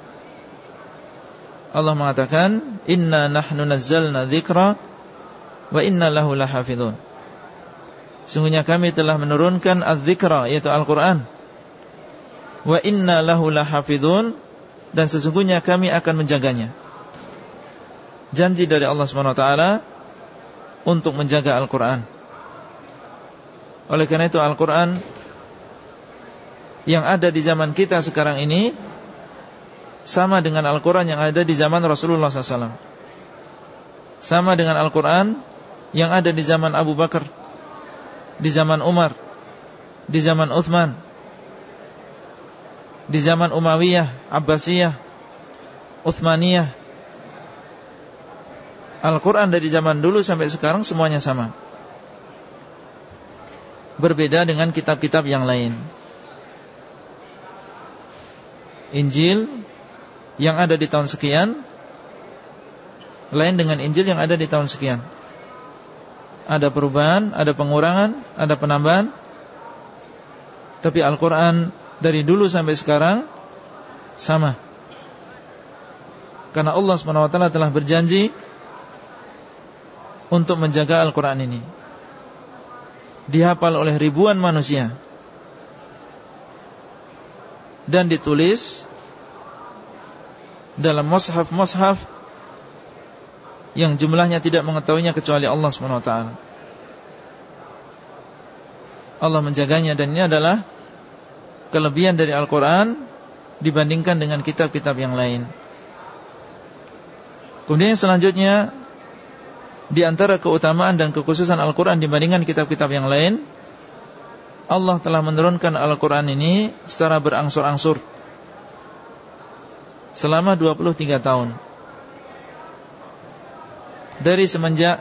Allah mengatakan Inna nahnu nazzalna dhikra Wa inna lahu lahafidhun Sungguhnya kami telah menurunkan Az-Zikra Yaitu Al-Quran wa inna lahu lahafidun dan sesungguhnya kami akan menjaganya. Janji dari Allah taala untuk menjaga Al-Qur'an. Oleh karena itu Al-Qur'an yang ada di zaman kita sekarang ini sama dengan Al-Quran yang ada di zaman Rasulullah SAW. Sama dengan Al-Quran yang ada di zaman Abu Bakar, di zaman Umar, di zaman Uthman, di zaman Umayyah, Abbasiyah, Uthmaniyah. Al-Quran dari zaman dulu sampai sekarang semuanya sama. Berbeda dengan kitab-kitab yang lain. Injil yang ada di tahun sekian lain dengan Injil yang ada di tahun sekian. Ada perubahan, ada pengurangan, ada penambahan. Tapi Al-Quran dari dulu sampai sekarang sama. Karena Allah SWT telah berjanji untuk menjaga Al-Quran ini. Dihafal oleh ribuan manusia. Dan ditulis dalam mushaf-mushaf yang jumlahnya tidak mengetahuinya kecuali Allah SWT. Allah menjaganya dan ini adalah kelebihan dari Al-Quran dibandingkan dengan kitab-kitab yang lain. Kemudian selanjutnya di antara keutamaan dan kekhususan Al-Quran dibandingkan kitab-kitab yang lain, Allah telah menurunkan Al-Quran ini secara berangsur-angsur selama 23 tahun. Dari semenjak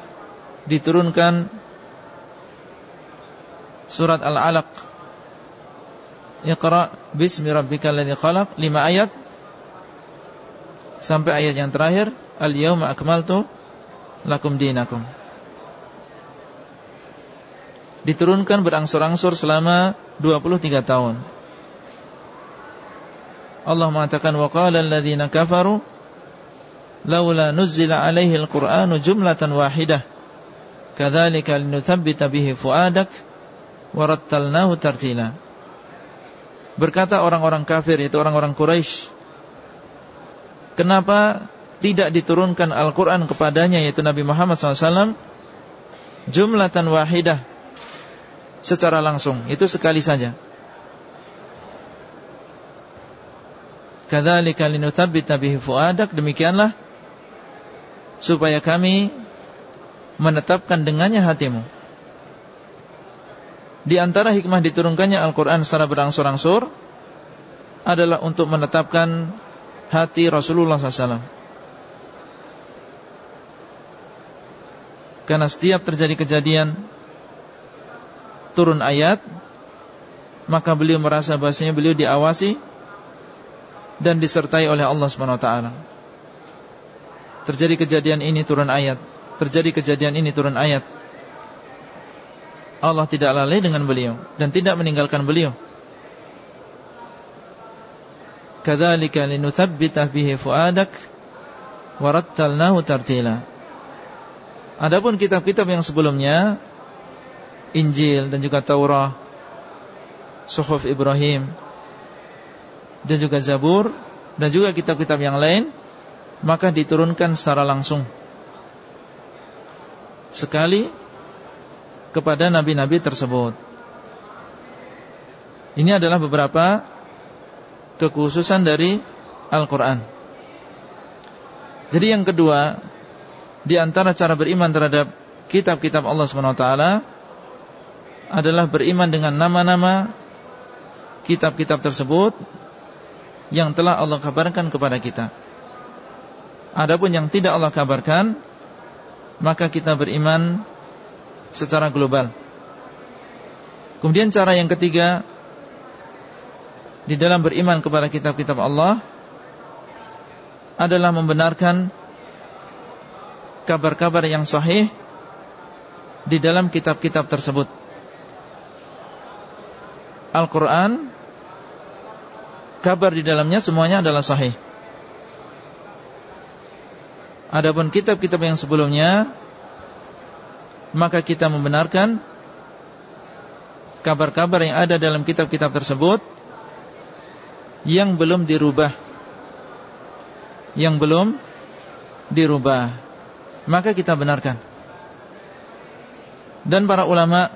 diturunkan surat Al-Alaq Iqra bismi rabbikal ladzi khalaq 5 ayat sampai ayat yang terakhir al-yauma akmaltu lakum dinakum. Diturunkan berangsur-angsur selama 23 tahun. Allah mengatakan waqala alladziina kafaru laula nuzila alaihi alquranu jumlatan wahidah. Kadzalika linuthabbita bihi fuadak warattalnahu tartila. Berkata orang-orang kafir itu orang-orang Quraisy Kenapa tidak diturunkan Al-Quran kepadanya yaitu Nabi Muhammad SAW Jumlatan wahidah Secara langsung? Itu sekali saja. Kadzalika linutsabbita bihi fuadak demikianlah supaya kami menetapkan dengannya hatimu. Di antara hikmah diturunkannya Al-Qur'an secara berangsur-angsur adalah untuk menetapkan hati Rasulullah SAW. Karena setiap terjadi kejadian turun ayat, maka beliau merasa bahasanya beliau diawasi dan disertai oleh Allah SWT Terjadi kejadian ini turun ayat. Terjadi kejadian ini turun ayat. Allah tidak lalai dengan beliau Dan tidak meninggalkan beliau. Kadzalika linuthabbita bihi fuadak warattalnahu tartila. Adapun kitab-kitab yang sebelumnya Injil dan juga Taurah Suhuf Ibrahim dan juga Zabur dan juga kitab-kitab yang lain maka diturunkan secara langsung sekali kepada nabi-nabi tersebut. Ini adalah beberapa kekhususan dari Al-Qur'an. Jadi yang kedua, di antara cara beriman terhadap kitab-kitab Allah SWT adalah beriman dengan nama-nama kitab-kitab tersebut yang telah Allah kabarkan kepada kita. Adapun yang tidak Allah kabarkan, maka kita beriman secara global. Kemudian cara yang ketiga di dalam beriman kepada kitab-kitab Allah adalah membenarkan kabar-kabar yang sahih di dalam kitab-kitab tersebut. Al-Quran kabar di dalamnya semuanya adalah sahih. Adapun kitab-kitab yang sebelumnya maka kita membenarkan kabar-kabar yang ada dalam kitab-kitab tersebut yang belum dirubah. Yang belum dirubah. Maka kita benarkan. Dan para ulama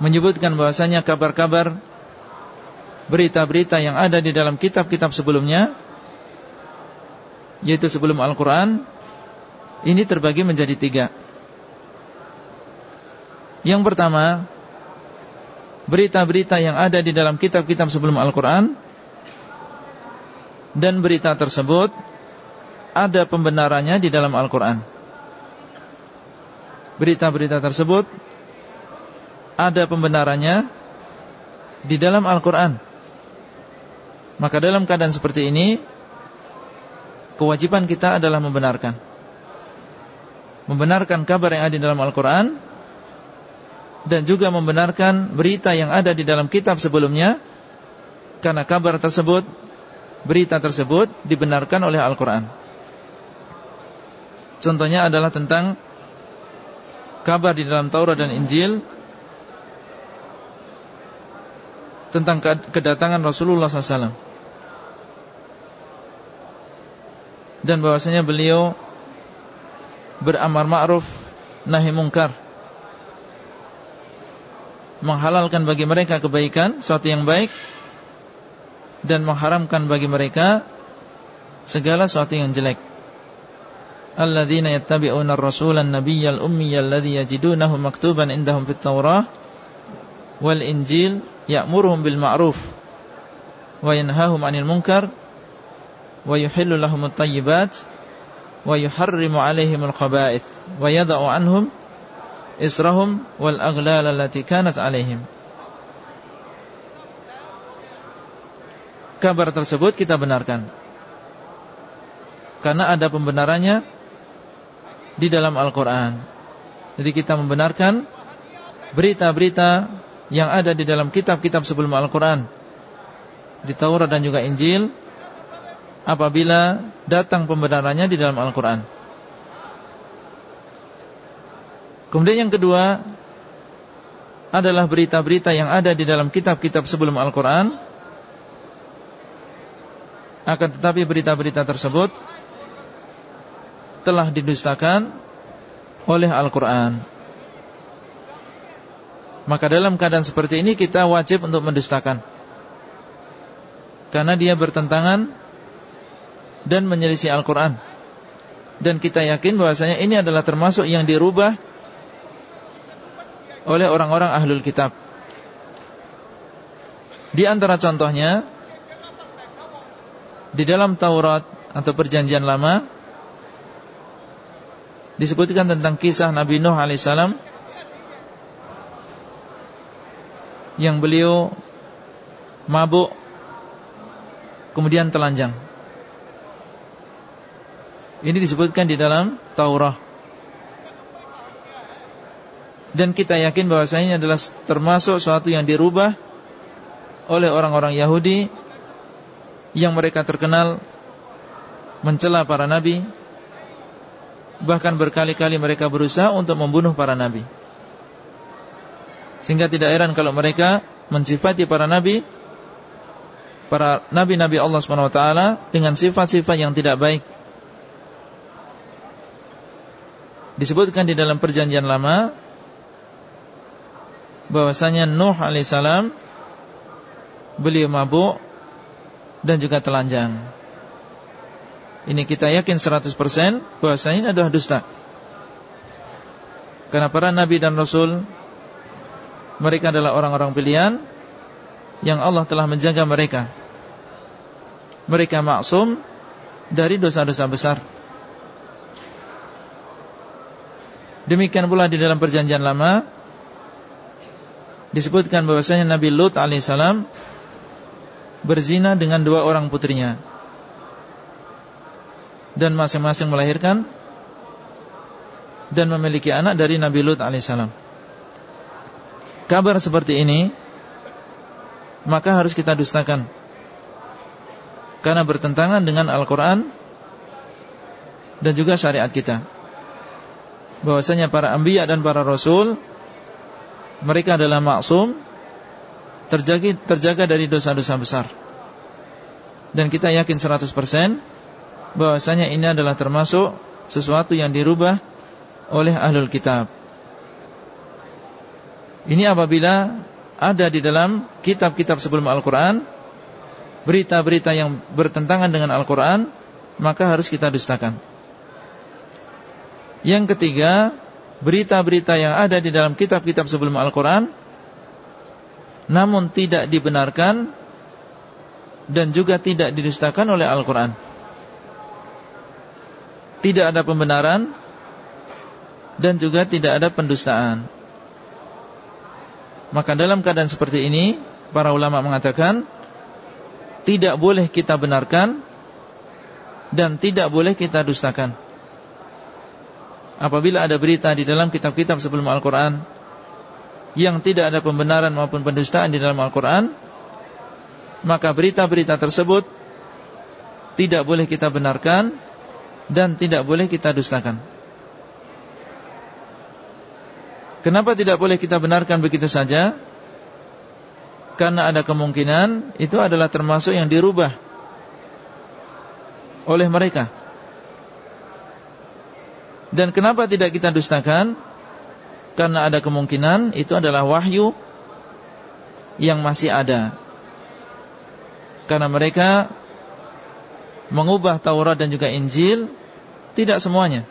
menyebutkan bahwasanya kabar-kabar berita-berita yang ada di dalam kitab-kitab sebelumnya yaitu sebelum Al-Quran ini terbagi menjadi tiga. Yang pertama berita-berita yang ada di dalam kitab-kitab sebelum Al-Quran dan berita tersebut ada pembenarannya di dalam Al-Quran. Berita-berita tersebut ada pembenarannya di dalam Al-Quran. Maka dalam keadaan seperti ini Kewajiban kita adalah membenarkan. Membenarkan kabar yang ada di dalam Al-Quran Dan juga membenarkan berita yang ada di dalam kitab sebelumnya. Karena kabar tersebut Berita tersebut dibenarkan oleh Al-Quran. Contohnya adalah tentang Kabar di dalam Taurat dan Injil Tentang kedatangan Rasulullah SAW dan bahwasanya beliau beramar ma'ruf nahi mungkar. Menghalalkan bagi mereka kebaikan sesuatu yang baik dan mengharamkan bagi mereka segala sesuatu yang jelek. Alladzina yattabi'una ar-rasula an-nabiyyal ummiyal ladzi yajidunahu maktuban indahum fit Taurah wal Injil ya'muruhum bil ma'ruf wa yanhahum 'anil munkar Kabar tersebut kita benarkan. Karena ada pembenarannya Di dalam Al-Quran. Jadi kita membenarkan Berita-berita Yang ada di dalam kitab-kitab sebelum Al-Quran. Di Taurat dan juga Injil apabila datang pembenarannya di dalam Al-Quran. Kemudian yang kedua adalah berita-berita yang ada di dalam kitab-kitab sebelum Al-Quran. Akan tetapi berita-berita tersebut telah didustakan oleh Al-Quran. Maka dalam keadaan seperti ini kita wajib untuk mendustakan. Karena dia bertentangan dan menyelisih Al-Quran. Dan kita yakin bahwasanya ini adalah termasuk yang dirubah Oleh orang-orang ahlul kitab. Di antara contohnya Di dalam Taurat Atau perjanjian lama Disebutkan tentang kisah Nabi Nuh AS Yang beliau Mabuk Kemudian telanjang ini disebutkan di dalam Taurah. Dan kita yakin bahwasanya adalah termasuk suatu yang dirubah oleh orang-orang Yahudi yang mereka terkenal mencela para nabi. Bahkan berkali-kali mereka berusaha untuk membunuh para nabi. Sehingga tidak heran kalau mereka mensifati para nabi para nabi-nabi Allah SWT dengan sifat-sifat yang tidak baik disebutkan di dalam perjanjian lama bahwasanya Nuh alaihissalam beliau mabuk dan juga telanjang. Ini kita yakin 100% bahwasanya ini adalah dusta. Karena para nabi dan rasul mereka adalah orang-orang pilihan yang Allah telah menjaga mereka. Mereka maksum dari dosa-dosa besar. Demikian pula di dalam perjanjian lama disebutkan bahwasanya Nabi Lut alaihissalam berzina dengan dua orang putrinya. Dan masing-masing melahirkan dan memiliki anak dari Nabi Lut alaihissalam. Kabar seperti ini maka harus kita dustakan. Karena bertentangan dengan Al-Quran dan juga syariat kita bahwasanya para anbiya dan para rasul mereka adalah maksum terjaga, terjaga dari dosa-dosa besar. Dan kita yakin 100% bahwasanya ini adalah termasuk sesuatu yang dirubah oleh ahlul kitab. Ini apabila ada di dalam kitab-kitab sebelum Al-Quran Berita-berita yang bertentangan dengan Al-Quran Maka harus kita dustakan Yang ketiga Berita-berita yang ada di dalam kitab-kitab sebelum Al-Quran Namun tidak dibenarkan Dan juga tidak didustakan oleh Al-Quran. Tidak ada pembenaran Dan juga tidak ada pendustaan. Maka dalam keadaan seperti ini Para ulama mengatakan Tidak boleh kita benarkan Dan tidak boleh kita dustakan Apabila ada berita di dalam kitab-kitab sebelum Al-Quran Yang tidak ada pembenaran maupun pendustaan di dalam Al-Quran Maka berita-berita tersebut Tidak boleh kita benarkan Dan tidak boleh kita dustakan Kenapa tidak boleh kita benarkan begitu saja? Karena ada kemungkinan itu adalah termasuk yang dirubah oleh mereka. Dan kenapa tidak kita dustakan? Karena ada kemungkinan itu adalah wahyu yang masih ada. Karena mereka mengubah Taurat dan juga Injil tidak semuanya.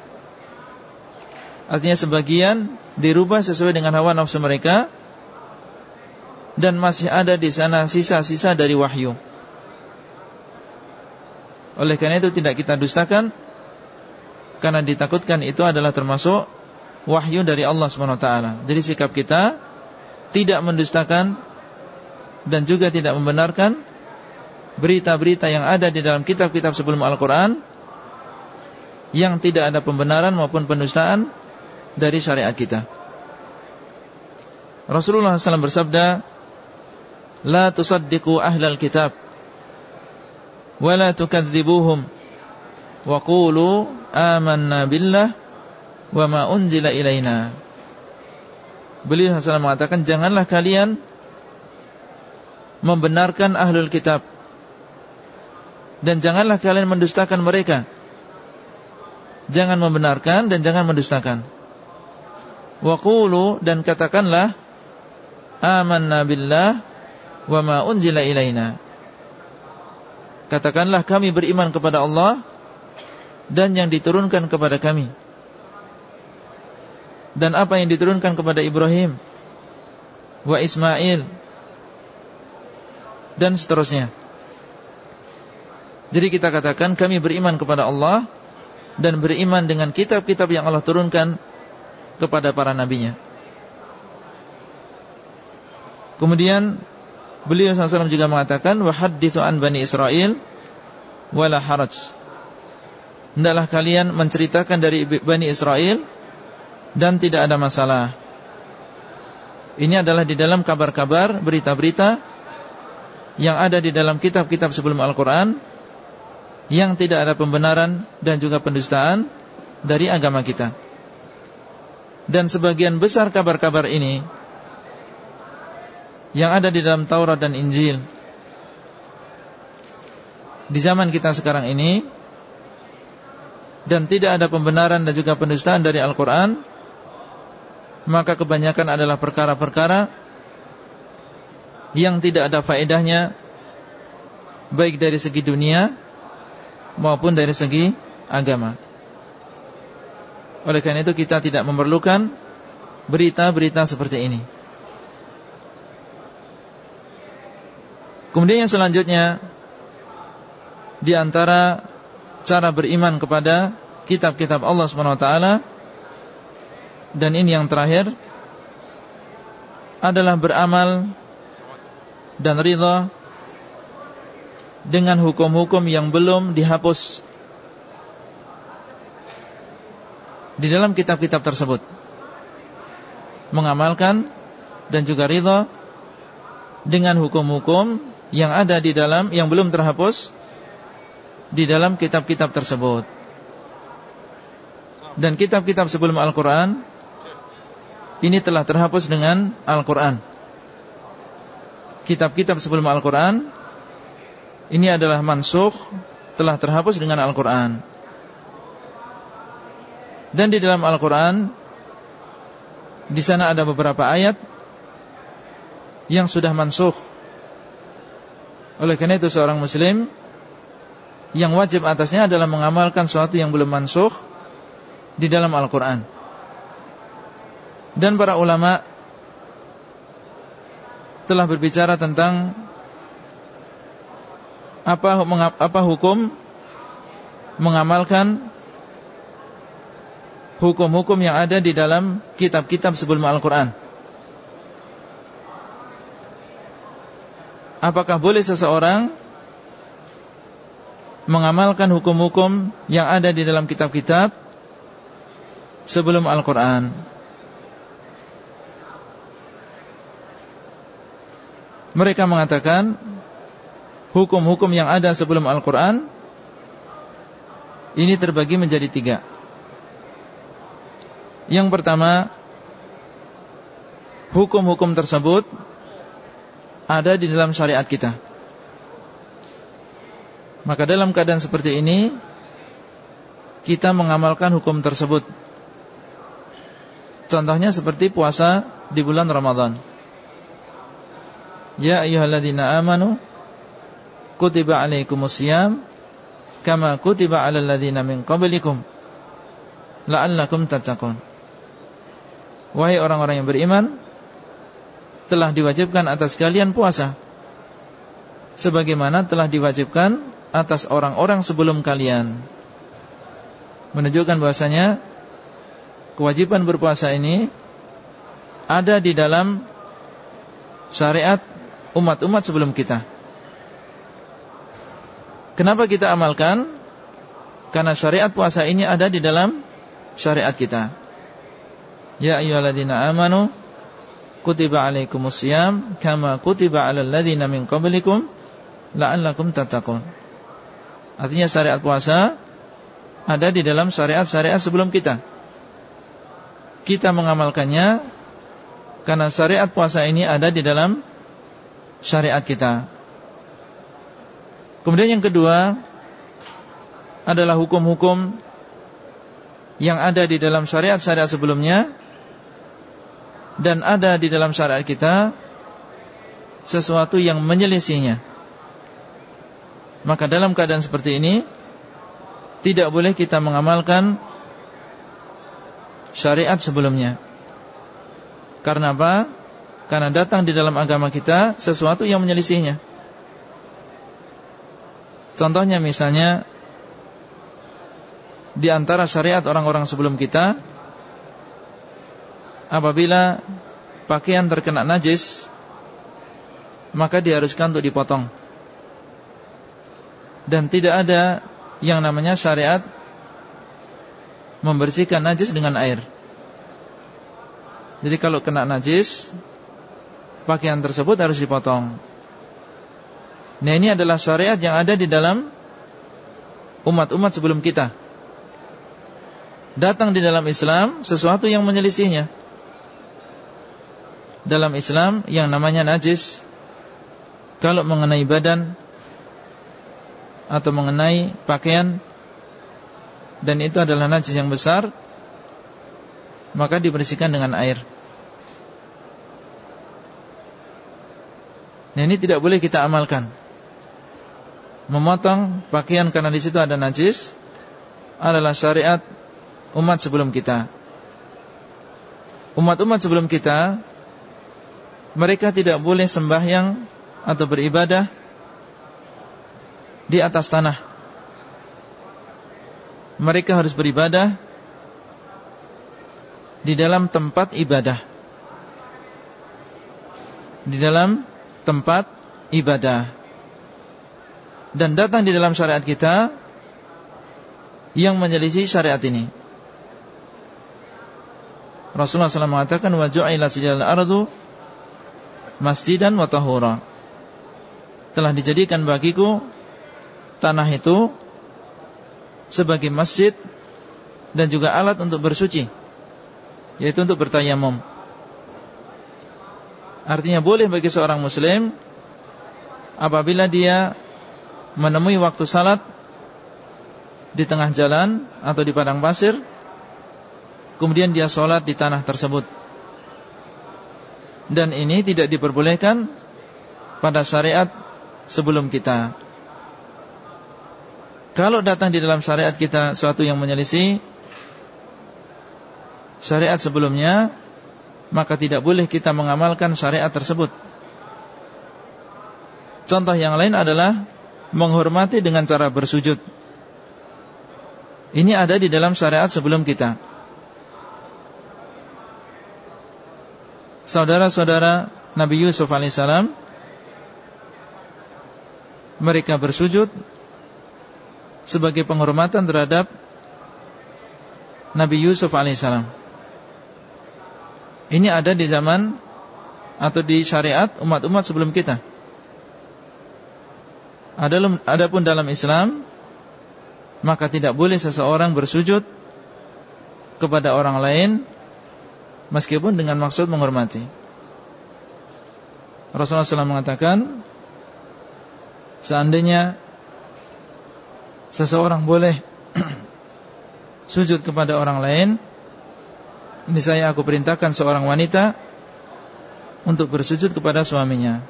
Artinya sebagian dirubah sesuai dengan hawa nafsu mereka dan masih ada di sana sisa-sisa dari wahyu. Oleh karena itu tidak kita dustakan karena ditakutkan itu adalah termasuk wahyu dari Allah SWT. Jadi sikap kita tidak mendustakan dan juga tidak membenarkan berita-berita yang ada di dalam kitab-kitab sebelum Al-Quran yang tidak ada pembenaran maupun pendustaan dari syariat kita. Rasulullah SAW bersabda, "La tusaddiqu ahlal kitab wa la tukadzibuhum wa qulu amanna billah wa ma unzila ilaina." Beliau SAW mengatakan, "Janganlah kalian membenarkan ahlul kitab dan janganlah kalian mendustakan mereka." Jangan membenarkan dan jangan mendustakan. Waqulu dan katakanlah Amanna billah Wa ma unzila ilaina Katakanlah kami beriman kepada Allah Dan yang diturunkan kepada kami Dan apa yang diturunkan kepada Ibrahim Wa Ismail Dan seterusnya Jadi kita katakan kami beriman kepada Allah Dan beriman dengan kitab-kitab yang Allah turunkan kepada para nabinya. Kemudian beliau SAW juga mengatakan wahadithu an bani Israel wala haraj. Hendaklah kalian menceritakan dari bani Israel dan tidak ada masalah. Ini adalah di dalam kabar-kabar, berita-berita yang ada di dalam kitab-kitab sebelum Al-Quran yang tidak ada pembenaran dan juga pendustaan dari agama kita. Dan sebagian besar kabar-kabar ini Yang ada di dalam Taurat dan Injil Di zaman kita sekarang ini Dan tidak ada pembenaran dan juga pendustaan dari Al-Quran Maka kebanyakan adalah perkara-perkara Yang tidak ada faedahnya Baik dari segi dunia Maupun dari segi agama oleh karena itu kita tidak memerlukan berita-berita seperti ini. Kemudian yang selanjutnya di antara cara beriman kepada kitab-kitab Allah SWT dan ini yang terakhir adalah beramal dan ridha dengan hukum-hukum yang belum dihapus di dalam kitab-kitab tersebut. Mengamalkan dan juga ridha dengan hukum-hukum yang ada di dalam yang belum terhapus di dalam kitab-kitab tersebut. Dan kitab-kitab sebelum Al-Qur'an ini telah terhapus dengan Al-Qur'an. kitab-kitab sebelum Al-Quran ini adalah mansukh telah terhapus dengan Al-Quran dan di dalam Al-Quran di sana ada beberapa ayat yang sudah mansukh oleh karena itu seorang muslim yang wajib atasnya adalah mengamalkan sesuatu yang belum mansukh di dalam Al-Quran dan para ulama telah berbicara tentang apa apa hukum mengamalkan hukum-hukum yang ada di dalam kitab-kitab sebelum Al-Quran. Apakah boleh seseorang mengamalkan hukum-hukum yang ada di dalam kitab-kitab sebelum Al-Quran? Mereka mengatakan hukum-hukum yang ada sebelum Al-Quran ini terbagi menjadi tiga. Yang pertama, hukum-hukum tersebut ada di dalam syariat kita. Maka dalam keadaan seperti ini, kita mengamalkan hukum tersebut. Contohnya seperti puasa di bulan Ramadan. Ya ayyuhalladzina amanu kutiba alaikumusiyam kama kutiba alal ladzina min qablikum la'allakum tattaqun. Wahai orang-orang yang beriman, telah diwajibkan atas kalian puasa sebagaimana telah diwajibkan atas orang-orang sebelum kalian. Menunjukkan bahasanya kewajiban berpuasa ini ada di dalam syariat umat-umat sebelum kita. Kenapa kita amalkan? Karena syariat puasa ini ada di dalam syariat kita. Ya ayyuhalladzina amanu kutiba alaikumusiyam kama kutiba alal ladzina min qablikum la'allakum tattaqun. Artinya syariat puasa ada di dalam syariat-syariat sebelum kita. Kita mengamalkannya karena syariat puasa ini ada di dalam syariat kita. Kemudian yang kedua adalah hukum-hukum yang ada di dalam syariat-syariat sebelumnya dan ada di dalam syariat kita sesuatu yang menyelisihnya. Maka dalam keadaan seperti ini tidak boleh kita mengamalkan syariat sebelumnya. Karena apa? Karena datang di dalam agama kita sesuatu yang menyelisihnya. Contohnya misalnya di antara syariat orang-orang sebelum kita apabila pakaian terkena najis maka diharuskan untuk dipotong. Dan tidak ada yang namanya syariat membersihkan najis dengan air. Jadi kalau kena najis pakaian tersebut harus dipotong. Nah ini adalah syariat yang ada di dalam umat-umat sebelum kita. Datang di dalam Islam sesuatu yang menyelisihnya. Dalam Islam yang namanya najis kalau mengenai badan atau mengenai pakaian dan itu adalah najis yang besar maka dibersihkan dengan air. Nah ini tidak boleh kita amalkan memotong pakaian karena di situ ada najis adalah syariat umat sebelum kita. Umat-umat sebelum kita mereka tidak boleh sembahyang atau beribadah di atas tanah. Mereka harus beribadah di dalam tempat ibadah. Di dalam tempat ibadah dan datang di dalam syariat kita yang menyelisih syariat ini. Rasulullah SAW mengatakan wa ju'ila sidal ardu masjidan wa tahura. Telah dijadikan bagiku tanah itu sebagai masjid dan juga alat untuk bersuci yaitu untuk bertayamum. Artinya boleh bagi seorang muslim apabila dia menemui waktu salat di tengah jalan atau di padang pasir kemudian dia sholat di tanah tersebut dan ini tidak diperbolehkan pada syariat sebelum kita kalau datang di dalam syariat kita suatu yang menyelisih syariat sebelumnya maka tidak boleh kita mengamalkan syariat tersebut contoh yang lain adalah menghormati dengan cara bersujud ini ada di dalam syariat sebelum kita. Saudara-saudara Nabi Yusuf alaihissalam mereka bersujud sebagai penghormatan terhadap Nabi Yusuf alaihissalam. Ini ada di zaman atau di syariat umat-umat sebelum kita. Adapun dalam Islam maka tidak boleh seseorang bersujud kepada orang lain meskipun dengan maksud menghormati. Rasulullah SAW mengatakan seandainya seseorang boleh *clears throat* sujud kepada orang lain ini saya aku perintahkan seorang wanita untuk bersujud kepada suaminya.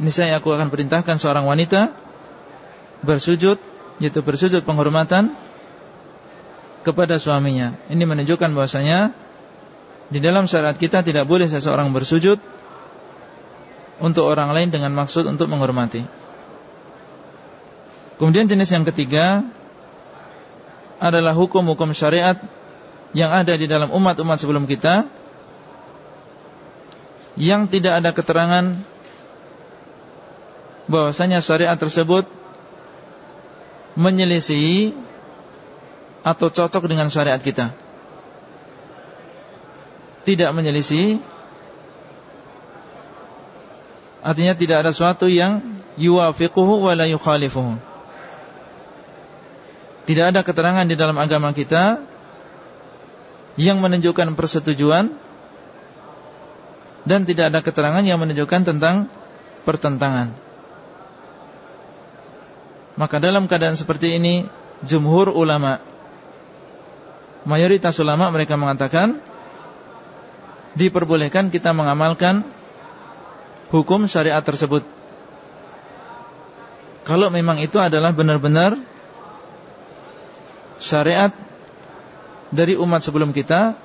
Ini saya aku akan perintahkan seorang wanita bersujud yaitu bersujud penghormatan kepada suaminya. Ini menunjukkan bahwasanya di dalam syariat kita tidak boleh seseorang bersujud untuk orang lain dengan maksud untuk menghormati. Kemudian jenis yang ketiga adalah hukum-hukum syariat yang ada di dalam umat-umat sebelum kita yang tidak ada keterangan bahwasanya syariat tersebut menyelisihi atau cocok dengan syariat kita. Tidak menyelisihi artinya tidak ada sesuatu yang yuwafiquhu wa la yukhalifuhu. Tidak ada keterangan di dalam agama kita yang menunjukkan persetujuan dan tidak ada keterangan yang menunjukkan tentang pertentangan. Maka dalam keadaan seperti ini Jumhur ulama Mayoritas ulama mereka mengatakan Diperbolehkan kita mengamalkan Hukum syariat tersebut Kalau memang itu adalah benar-benar Syariat Dari umat sebelum kita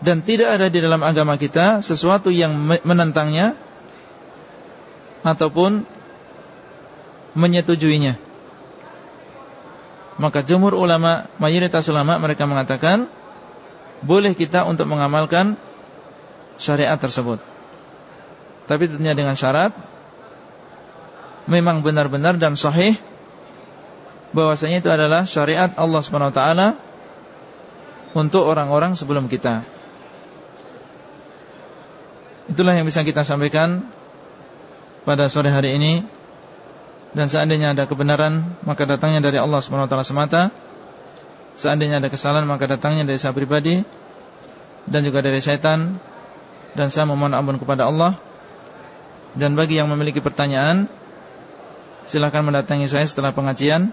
Dan tidak ada di dalam agama kita Sesuatu yang menentangnya Ataupun Menyetujuinya maka jumhur ulama, mayoritas ulama mereka mengatakan boleh kita untuk mengamalkan syariat tersebut. Tapi tentunya dengan syarat memang benar-benar dan sahih bahwasanya itu adalah syariat Allah Subhanahu wa taala untuk orang-orang sebelum kita. Itulah yang bisa kita sampaikan pada sore hari ini dan seandainya ada kebenaran maka datangnya dari Allah Subhanahu wa taala semata. Seandainya ada kesalahan maka datangnya dari saya pribadi dan juga dari setan dan saya memohon ampun kepada Allah. Dan bagi yang memiliki pertanyaan silakan mendatangi saya setelah pengajian.